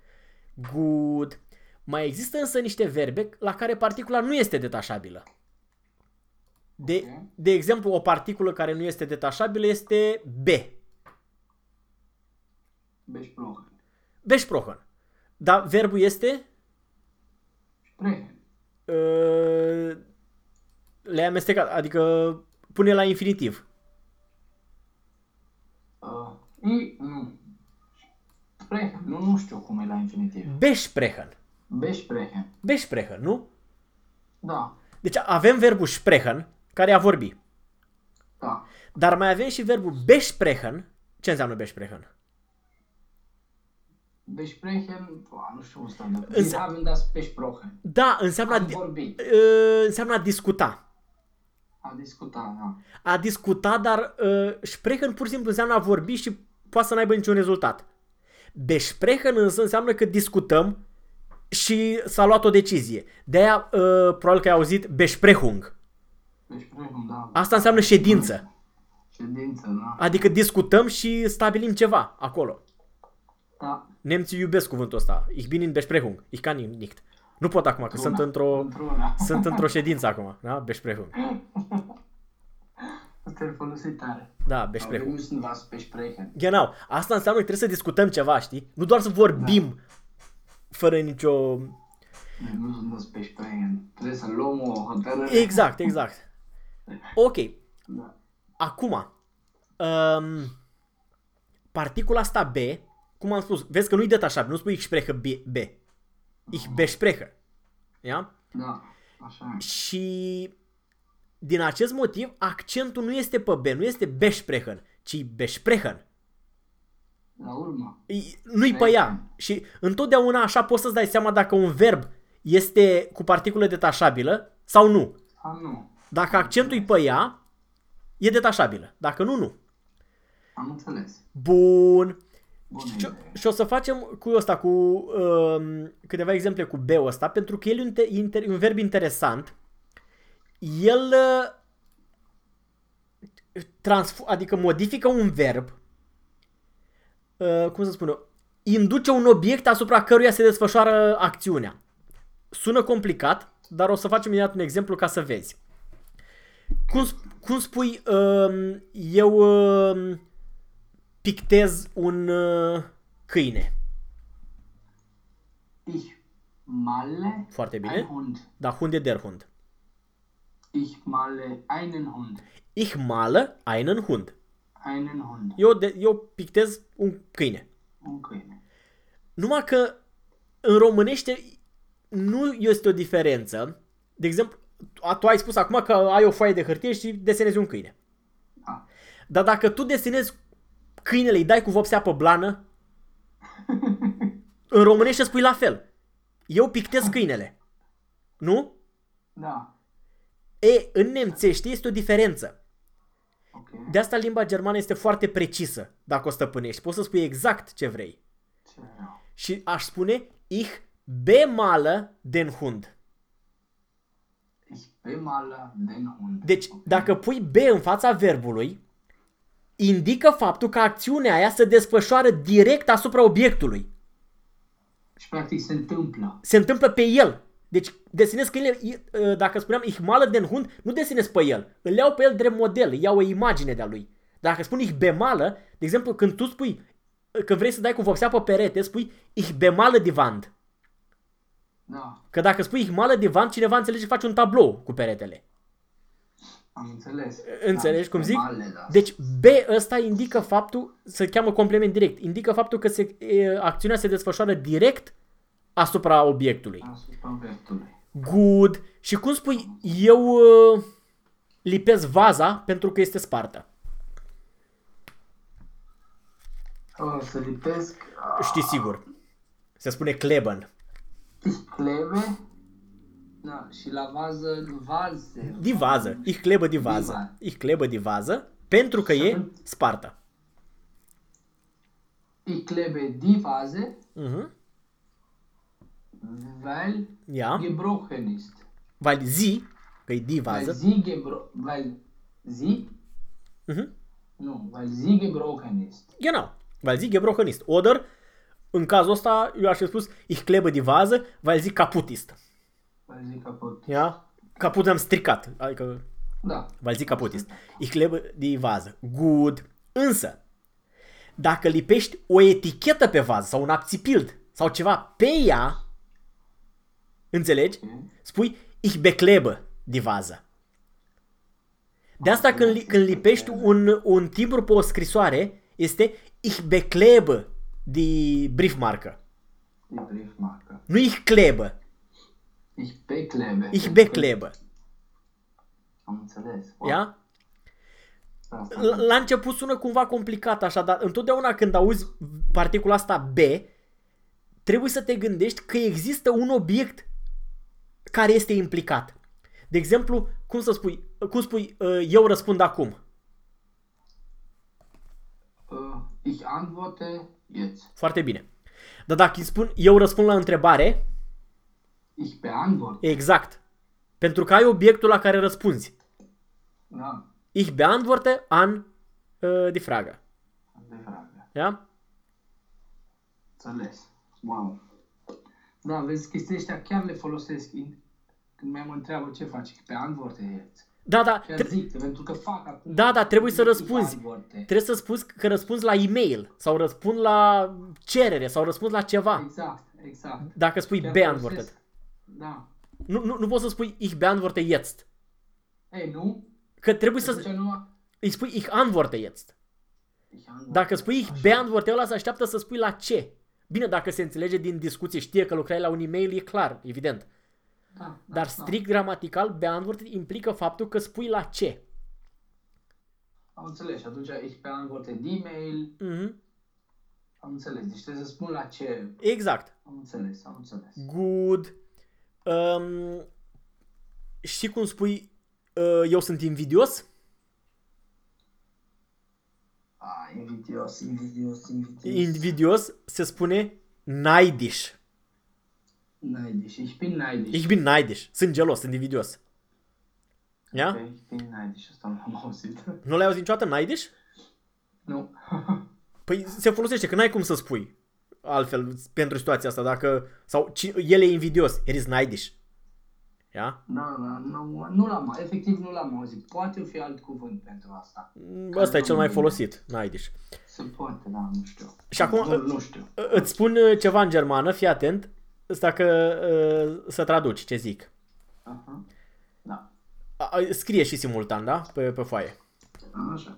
Good. Mai există însă niște verbe la care particula nu este detașabilă. De, Ok. de exemplu, o particulă care nu este detașabilă este B. Besprochen. Besprochen. Dar verbul este Sprechen. uh, le-ai amestecat, adică pune la infinitiv. Uh, I, nu. Sprechen. Nu, nu știu cum e la infinitiv. Besprechen. Besprechen. Besprechen, nu? Da. Deci avem verbul sprechen, care e a vorbi. Da. Dar mai avem și verbul besprechen. Ce înseamnă besprechen? Besprechen, boah, nu știu cum stă. Wir Însă- haben das besprochen. Da, înseamnă, a Am di- vorbit. uh, înseamnă a discuta. A discutat, da. A discuta, dar uh, sprechen pur și simplu înseamnă a vorbi și poate să n-aibă niciun rezultat. Besprechen însă înseamnă că discutăm și s-a luat o decizie. De-aia, uh, probabil că ai auzit besprechung. Besprechen, da. Asta înseamnă ședință. Ședință, da. Adică discutăm și stabilim ceva acolo. Da. Nemții iubesc cuvântul ăsta. Ich bin in Besprechung. Ich kann ihn nicht. Nu pot acum, că sunt într-o, Într-una. sunt într-o ședință acum. Da? Besprechung. [laughs] Asta e folosit tare. Da, Wir Besprechung. müssen was besprechen. Genau. Asta înseamnă că trebuie să discutăm ceva, știi? Nu doar să vorbim fără nicio... Wir müssen das besprechen. Trebuie să luăm o hotărâre. Exact, exact. Ok. Da. Acum, um, particula asta B, cum am spus, vezi că nu-i detașabil, nu spui ich spreche B, B. Ich bespreche. Ia? Da. Așa e. Și din acest motiv, accentul nu este pe B, nu este besprechen, ci besprechen. La urmă. E- Nu-i pe ea. Și întotdeauna așa poți să-ți dai seama dacă un verb este cu particulă detașabilă sau nu. A, nu. Dacă accentul e pe ea, e detașabilă. Dacă nu, nu. Am înțeles. Bun. Bună Și, idee. și o să facem cu ăsta, cu um, câteva exemple cu B-ul ăsta, pentru că el e un, te- inter, un verb interesant. El uh, transf- adică modifică un verb, uh, cum să spun eu, induce un obiect asupra căruia se desfășoară acțiunea. Sună complicat, dar o să facem imediat un exemplu ca să vezi. Cum, sp- cum spui, um, eu um, pictez un uh, câine. Ich male Foarte bine. ein Hund. Da, Hunde der Hund. Ich male einen Hund. Ich male einen Hund. Einen Hund. Eu, de, eu pictez un câine. Un câine. Numai că în românește nu este o diferență. De exemplu, a- tu ai spus acum că ai o foaie de hârtie și desenezi un câine. Da. Dar dacă tu desenezi câinele, îi dai cu vopsea pe blană, [laughs] în românește spui la fel. Eu pictez câinele. Nu? Da. E, în nemțește este o diferență. Ok. De asta limba germană este foarte precisă dacă o stăpânești. Poți să spui exact ce vrei. Ce vreau. Și aș spune ich bemale den Hund. Ich bemale den Hund. Deci, Ok. dacă pui B în fața verbului, indică faptul că acțiunea aia se desfășoară direct asupra obiectului. Și practic se întâmplă. Se întâmplă pe el. Deci desenez câinele, i- ă, dacă spuneam ich male den Hund, nu desenez pe el. Îl iau pe el drept model, îi iau o imagine de-a lui. Dacă spun ich bemală, de exemplu, când tu spui, că vrei să dai cu vopsea pe perete, spui ich bemale die Wand. Da. Că dacă spui ich male die Wand, cineva înțelege că faci un tablou cu peretele. Am înțeles. Înțelegi Da, cum zic? bemale, da. Deci B ăsta indică faptul, se cheamă complement direct, indică faptul că se, e, acțiunea se desfășoară direct asupra obiectului. Asupra obiectului. Good. Și cum spui, eu uh, lipesc vaza pentru că este spartă. O să lipesc. ah, Știi sigur. Se spune kleben. Ich klebe. Da, și la vază, vaze. Di vază. Ich klebe di vază. Vază. Ich klebe di vază pentru că e spartă. Ich klebe die Vase, Mhm. Weil Ja. gebrochen ist. Weil sie, că e di Weil vază. sie gebro weil sie, Mhm. nu, weil sie gebrochen ist. Genau. Weil sie gebrochen ist. Oder, în cazul ăsta, eu aș fi spus ich klebe di vază, weil sie kaputt ist. Weil sie kaputt. Ja? Kaput am stricat. Adică Da. Weil sie kaputt ist. Ich klebe die Vase. Good. Însă, dacă lipești o etichetă pe vază sau un apțipild sau ceva pe ea, înțelegi? Spui ich beklebe die Vase. De asta când, li- când lipești un, un timbru pe o scrisoare, este ich beklebe die Briefmarke. Die Briefmarke. Nu ich klebe, Ich beklebe. ich beklebe. Am înțeles. Wow. Ia? Asta. La la început sună cumva complicat așa, dar întotdeauna când auzi particula asta B, trebuie să te gândești că există un obiect care este implicat. De exemplu, cum să spui, cum spui, uh, eu răspund acum. Uh, ich antworte jetzt. Foarte bine. Dar dacă îi spun, eu răspund la întrebare, Ich beantworte. exact. Pentru că ai obiectul la care răspunzi. Da. Ich beantworte an uh, die Frage. De frage. Ja? Înțeles. Wow. Da, vezi, chestiile astea chiar le folosesc in, când mai mă întreabă ce faci. Pe antworte jetzt. Da, da. Chiar tre- zic, pentru că fac acum. Da, da, trebuie să Ich răspunzi. antworte. Trebuie să spui că răspunzi la e-mail sau răspund la cerere sau răspunzi la ceva. Exact, exact. Dacă spui Chiar beantwortet. folosesc- Da. Nu, nu, nu poți să spui ich beantworte jetzt. Ei, nu? Că trebuie Atunci să nu... îi spui ich antworte jetzt. Ich antworte. Dacă spui ich beantworte, ăla se așteaptă să spui la ce. Bine, dacă se înțelege din discuție, știe că lucrai la un e-mail, e clar, evident. Da, da, Dar da. strict gramatical, beantworte implică faptul că spui la ce. Am înțeles. Și atunci ich beantworte die Mail. Mhm. Am înțeles. Deci trebuie să spun la ce. Exact. Am înțeles, am înțeles. Good. Um, știi cum spui uh, eu sunt invidios? Ah, invidios, invidios, invidios. Invidios se spune naidiș. Neidisch. Ich bin neidisch. Ich bin naidiș. Sunt gelos, sunt invidios. Ia? Ok, ich bin neidisch. Asta nu am auzit. Nu l-ai auzit niciodată naidiș? nu. [laughs] Păi se folosește, că n-ai cum să spui altfel pentru situația asta, dacă, sau ci, el e invidios, er is naidiș. Ia? Nu, nu, nu, nu l-am, efectiv nu l-am auzit. Poate fi alt cuvânt pentru asta. Ăsta e cel mai folosit, naidiș. Se poate, da, nu știu. Și acum- Nu, nu știu. Îți spun uh, ceva în germană, fii atent, dacă uh, să traduci ce zic. Aha. Da. A- a- Scrie și simultan, da? Pe, pe foaie. Așa.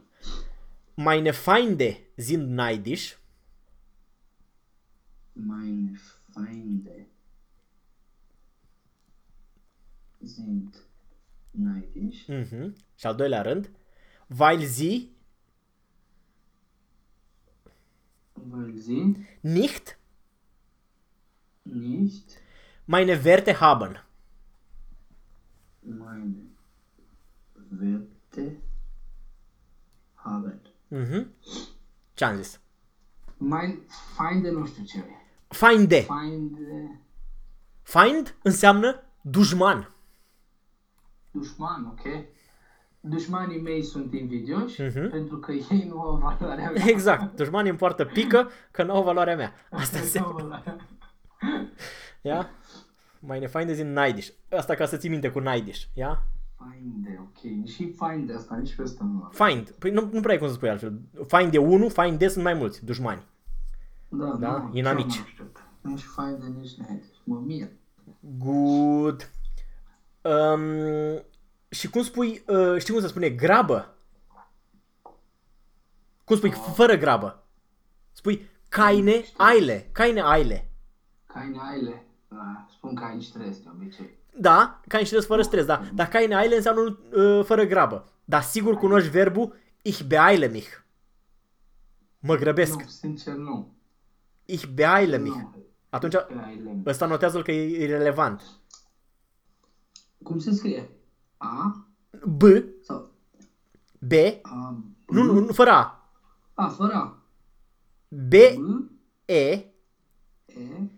Meine Feinde sind neidisch. Meine Feinde sind neidisch, Mhm. Și al doilea rând. Weil sie weil sie nicht nicht meine Werte haben. meine Werte haben. Mhm. Ce am zis? Mein Feinde nu știu ce e. Feinde. Feinde, Feind înseamnă dușman. dușman, ok? Dușmanii mei sunt invidioși Mhm. pentru că ei nu au valoarea mea. Exact. Dușmanii îmi poartă pică că nu au valoarea mea. [laughs] Asta Nu înseamnă. Au valoarea. Ia? Meine Feinde sind neidisch. Asta ca să ții minte cu neidisch. Ia? Feinde, ok. Și Feinde asta, nici pe asta nu am. Find. Păi nu, nu prea ai cum să spui altfel. Find e unul, find de sunt mai mulți dușmani. Da, Da, nu, inamici. chiar nu știu. Nici Feinde, nici neidisch. Mă mir. Good. Um, și cum spui, uh, știi cum se spune, grabă? Cum spui, fără grabă? Spui, caine aile, caine aile. Keine Eile. Da, spun că ai nici trăiesc de obicei. Da, ca anxietăți fără stres, da. Dar keine Eile înseamnă uh, fără grabă. Dar sigur cunoști verbul Ich beeile mich. Mă grăbesc. Nu, sincer, nu. Ich beeile mich. Nu. Atunci, Beeile. ăsta notează-l că e irrelevant. Cum se scrie? A B, sau B, A? nu, nu, nu, fără A. A, fără A. B, B, E, E,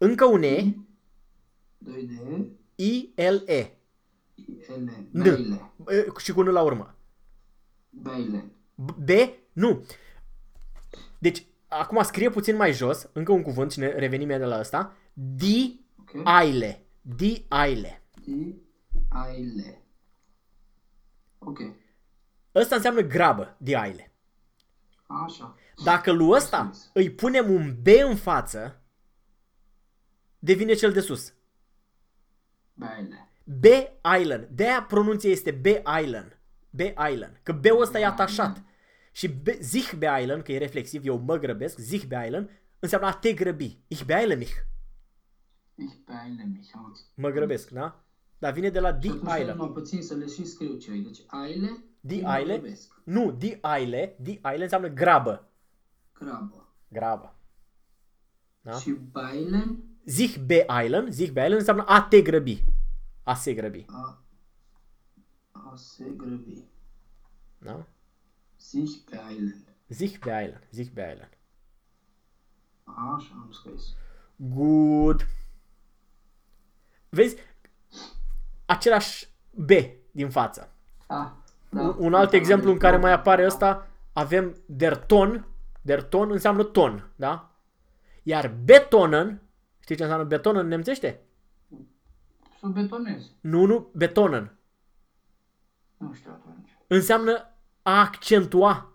încă un E, 2 D, I, L, E. I, L, D. Beile. E, Și cu un la urmă. Beile. B, nu. Deci, acum scrie puțin mai jos, încă un cuvânt și ne revenim de la ăsta. Di, Ok? aile. Di, aile. I, I, L. Ok. Ăsta înseamnă grabă, di, aile. Așa. Dacă lui ăsta Înțeles. îi punem un B în față, devine cel de sus. Beile. B Island. De-aia pronunția este B Island. B Island. Că B-ul ăsta e atașat. Și B, zich B Island, că e reflexiv, eu mă grăbesc, zich B Island, înseamnă a te grăbi. Ich beeile mich. Ich beeile mich. Am înțeles. Mă grăbesc, da? Dar vine de la Și die atunci Island. mă puțin să le și scriu ce Deci aile. Die mă Eile? grăbesc. Nu, die Eile, die Eile înseamnă grabă. Grabă. Grabă. Da? Și bailen. Zich B Island, zich B Island înseamnă a te grăbi. A se grăbi. A, a se grăbi. Da? Sich beeilen. Zich B Island, zich B Island. Așa am scris. Good. Vezi? Același B din față. Ah, da. Un, un alt exemplu în care mai apare ăsta, avem der ton. Der ton înseamnă ton, da? Iar betonen, știi ce înseamnă betonen în nemțește? Să betonez. Nu, nu, betonen. Nu știu atunci. Înseamnă a accentua.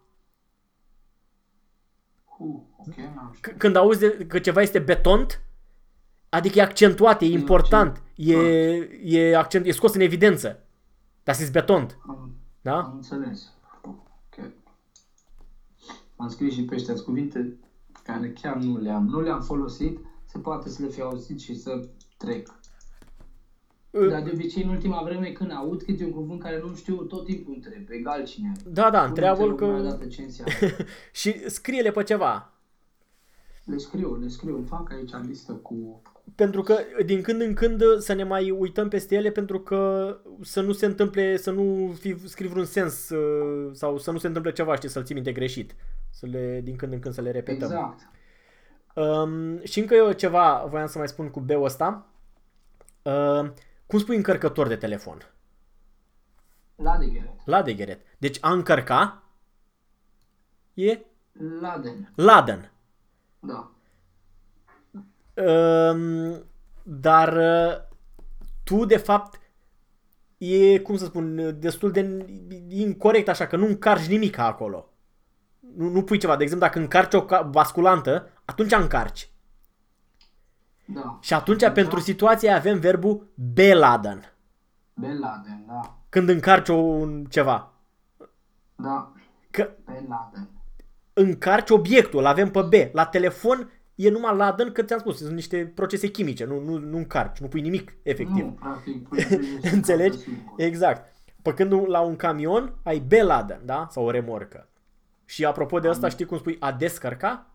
Hu, ok, n-am știut. C- când auzi de, că ceva este betont, adică e accentuat, e important, e, e, accent, e scos în evidență. Dar este betont, Am, da? am înțeles. Ok. Am scris și pe ăștia cuvinte care chiar nu le-am, nu le-am folosit. Se poate să le fi auzit și să trec. Dar de obicei în ultima vreme când aud câte un cuvânt care nu știu, tot timpul întreb, egal cine e. Da, da, Nu întreabă-l întreb mai că... dată ce înseamnă. și scrie-le pe ceva. Le scriu, le scriu, îmi fac aici listă cu... Pentru că din când în când să ne mai uităm peste ele pentru că să nu se întâmple, să nu fi scris vreun sens uh, sau să nu se întâmple ceva, știi, să-l ții minte greșit. Să le, din când în când să le repetăm. Exact. Um, și încă eu ceva voiam să mai spun cu B-ul ăsta. Uh, cum spui încărcător de telefon? Ladegeret. Ladegeret. Deci a încărca e Laden. laden. Da. Um, dar uh, tu de fapt e, cum să spun, destul de incorrect așa, că nu încarci nimic acolo. Nu, nu pui ceva. De exemplu, dacă încarci o ca- basculantă, atunci încarci. Da. Și atunci, pentru situația aia, avem verbul beladen. Beladen, da. Când încarci o, un ceva. Da. Că Beladen. încarci obiectul, îl avem pe B. La telefon e numai laden, că ți-am spus, sunt niște procese chimice, nu, nu, nu încarci, nu pui nimic, efectiv. Nu, practic, pui pui și [laughs] Înțelegi? facă singur. Exact. Pe când la un camion ai B-laden, da? Sau o remorcă. Și apropo de asta, știi cum spui a descărca?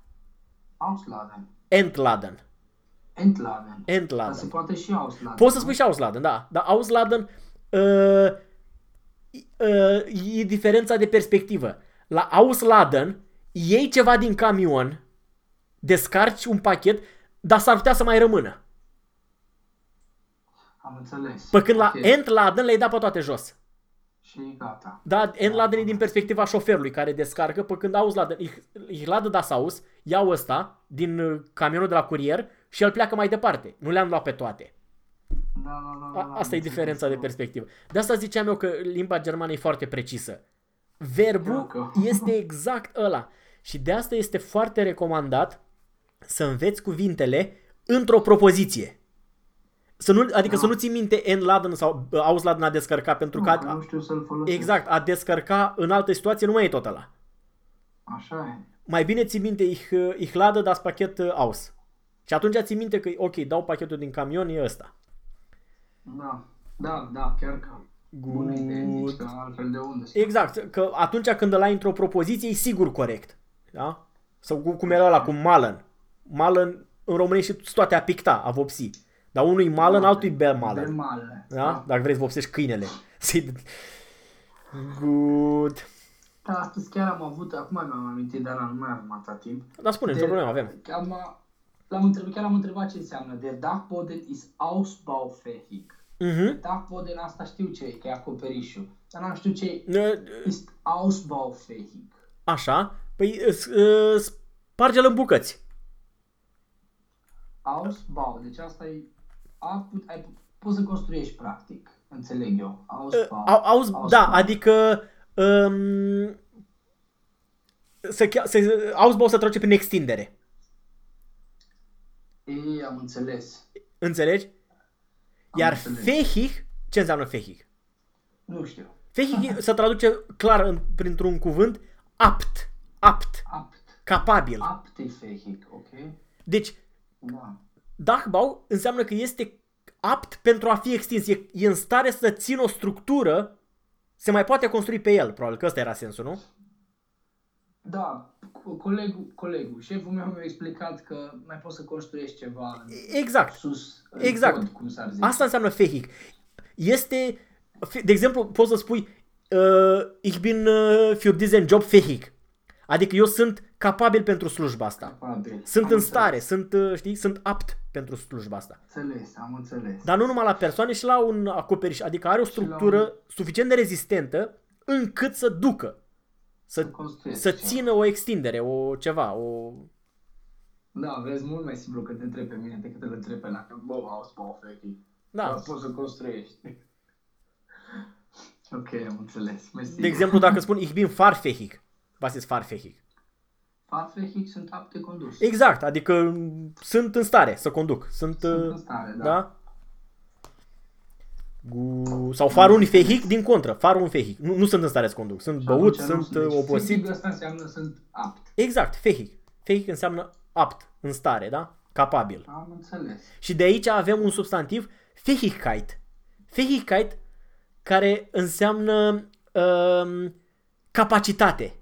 Ausladen. Entladen. Entladen. Dar se Entladen. poate și Ausladen. Poți să spui și ausladen, da. Dar ausladen uh, uh, e diferența de perspectivă. La ausladen iei ceva din camion, descarci un pachet, dar s-ar putea să mai rămână. Am înțeles. Pe când la Ok. entladen le-ai dat pe toate jos. Și gata. Da, Endladen e din perspectiva șoferului care descarcă, pe când Ausladen, ich ladă das Aus, iau ăsta din uh, camionul de la curier și el pleacă mai departe. Nu le-am luat pe toate. Da, da, da. A, da, asta e am diferența de înțeles. perspectivă. De asta ziceam eu că limba germană e foarte precisă. Verbul Dacă. [laughs] este exact ăla. Și de asta este foarte recomandat să înveți cuvintele într-o propoziție. Să nu, adică Da. să nu ții minte Endladen sau uh, Ausladen a descărca pentru Nu, că că a, nu știu să-l folosesc. exact, a descărca în altă situație nu mai e tot ăla. Așa e. mai bine ții minte, ich, ich lade das pachet uh, aus. Și atunci ții minte că, ok, dau pachetul din camion, e ăsta. Da, da, da, chiar că. Bună idee, zici, Good. că altfel de unde să- Exact, că atunci când îl ai într-o propoziție e sigur corect. Da? Sau cu- cum era ăla cu Malen. Malen în românește sunt toate a picta, a vopsi. Dar unul e Malen, altul e Bel De Malen. male. Da? Dacă vrei să vopsești câinele. Să-i... [laughs] Good. Da, astăzi chiar am avut, acum mi-am amintit, dar nu mai am atâta timp. Dar spune, nicio problemă avem. Am, l-am întrebat, chiar am întrebat ce înseamnă. Der Dachboden ist ausbaufähig. Mhm. Dachboden asta știu ce e, că e acoperișul. Dar n-am știut ce e. Uh, Ist ausbaufähig. Așa. Păi uh, uh, sparge-l în bucăți. Ausbau, deci asta e... A, put- ai, poți să construiești practic, înțeleg eu. Uh, Ausbau. au, au, da, Ausbau. adică um, să, chea- să, Ausbau se traduce prin extindere. Ei, am înțeles. Înțelegi? Iar înțeles. fehig, ce înseamnă fehig? Nu știu. Fehig se traduce clar în, printr-un cuvânt apt, apt, Apt. capabil. Aptefähig, ok? Deci, Da. Dachbau înseamnă că este apt pentru a fi extins, e, e în stare să țină o structură, se mai poate construi pe el, probabil că ăsta era sensul, nu? Da, co- colegul, colegul, șeful meu mi-a explicat că mai poți să construiești ceva în Exact. sus, în Exact. pod, cum s-ar zice. Asta înseamnă fehic. Este, de exemplu, poți să spui uh, Ich bin uh, für diesen Job fähig. Adică eu sunt capabil pentru slujba asta. Capabil. Sunt Am în stare, sunt, uh, știi, sunt apt pentru slujba asta. Înțeles, am înțeles. Dar nu numai la persoane și la un acoperiș. Adică are o structură un- suficient de rezistentă încât să ducă. Să, construiești să ceva. țină o extindere, o ceva, o... Da, vezi, mult mai simplu că te întrebi pe mine decât îl întrebi pe ăla. Că, Bă, Ausbaufähig. Da. Dar poți să construiești. [laughs] ok, am înțeles. Mersi. De exemplu, dacă spun Ich bin fahrfähig. Was ist fahrfähig? Fahrfähig sunt apte condus. Exact, adică sunt în stare să conduc. Sunt, Sunt uh, în stare, da. da? Gu... Sau far unfähig, din contră, far unfähig. Nu, nu sunt în stare să conduc. Sunt Și băut, atunci nu sunt uh, deci, obosit. fähig Asta înseamnă sunt apt. Exact, fähig. Fähig înseamnă apt, în stare, da? Capabil. Am înțeles. Și de aici avem un substantiv, Fähigkeit. Fähigkeit care înseamnă um, capacitate.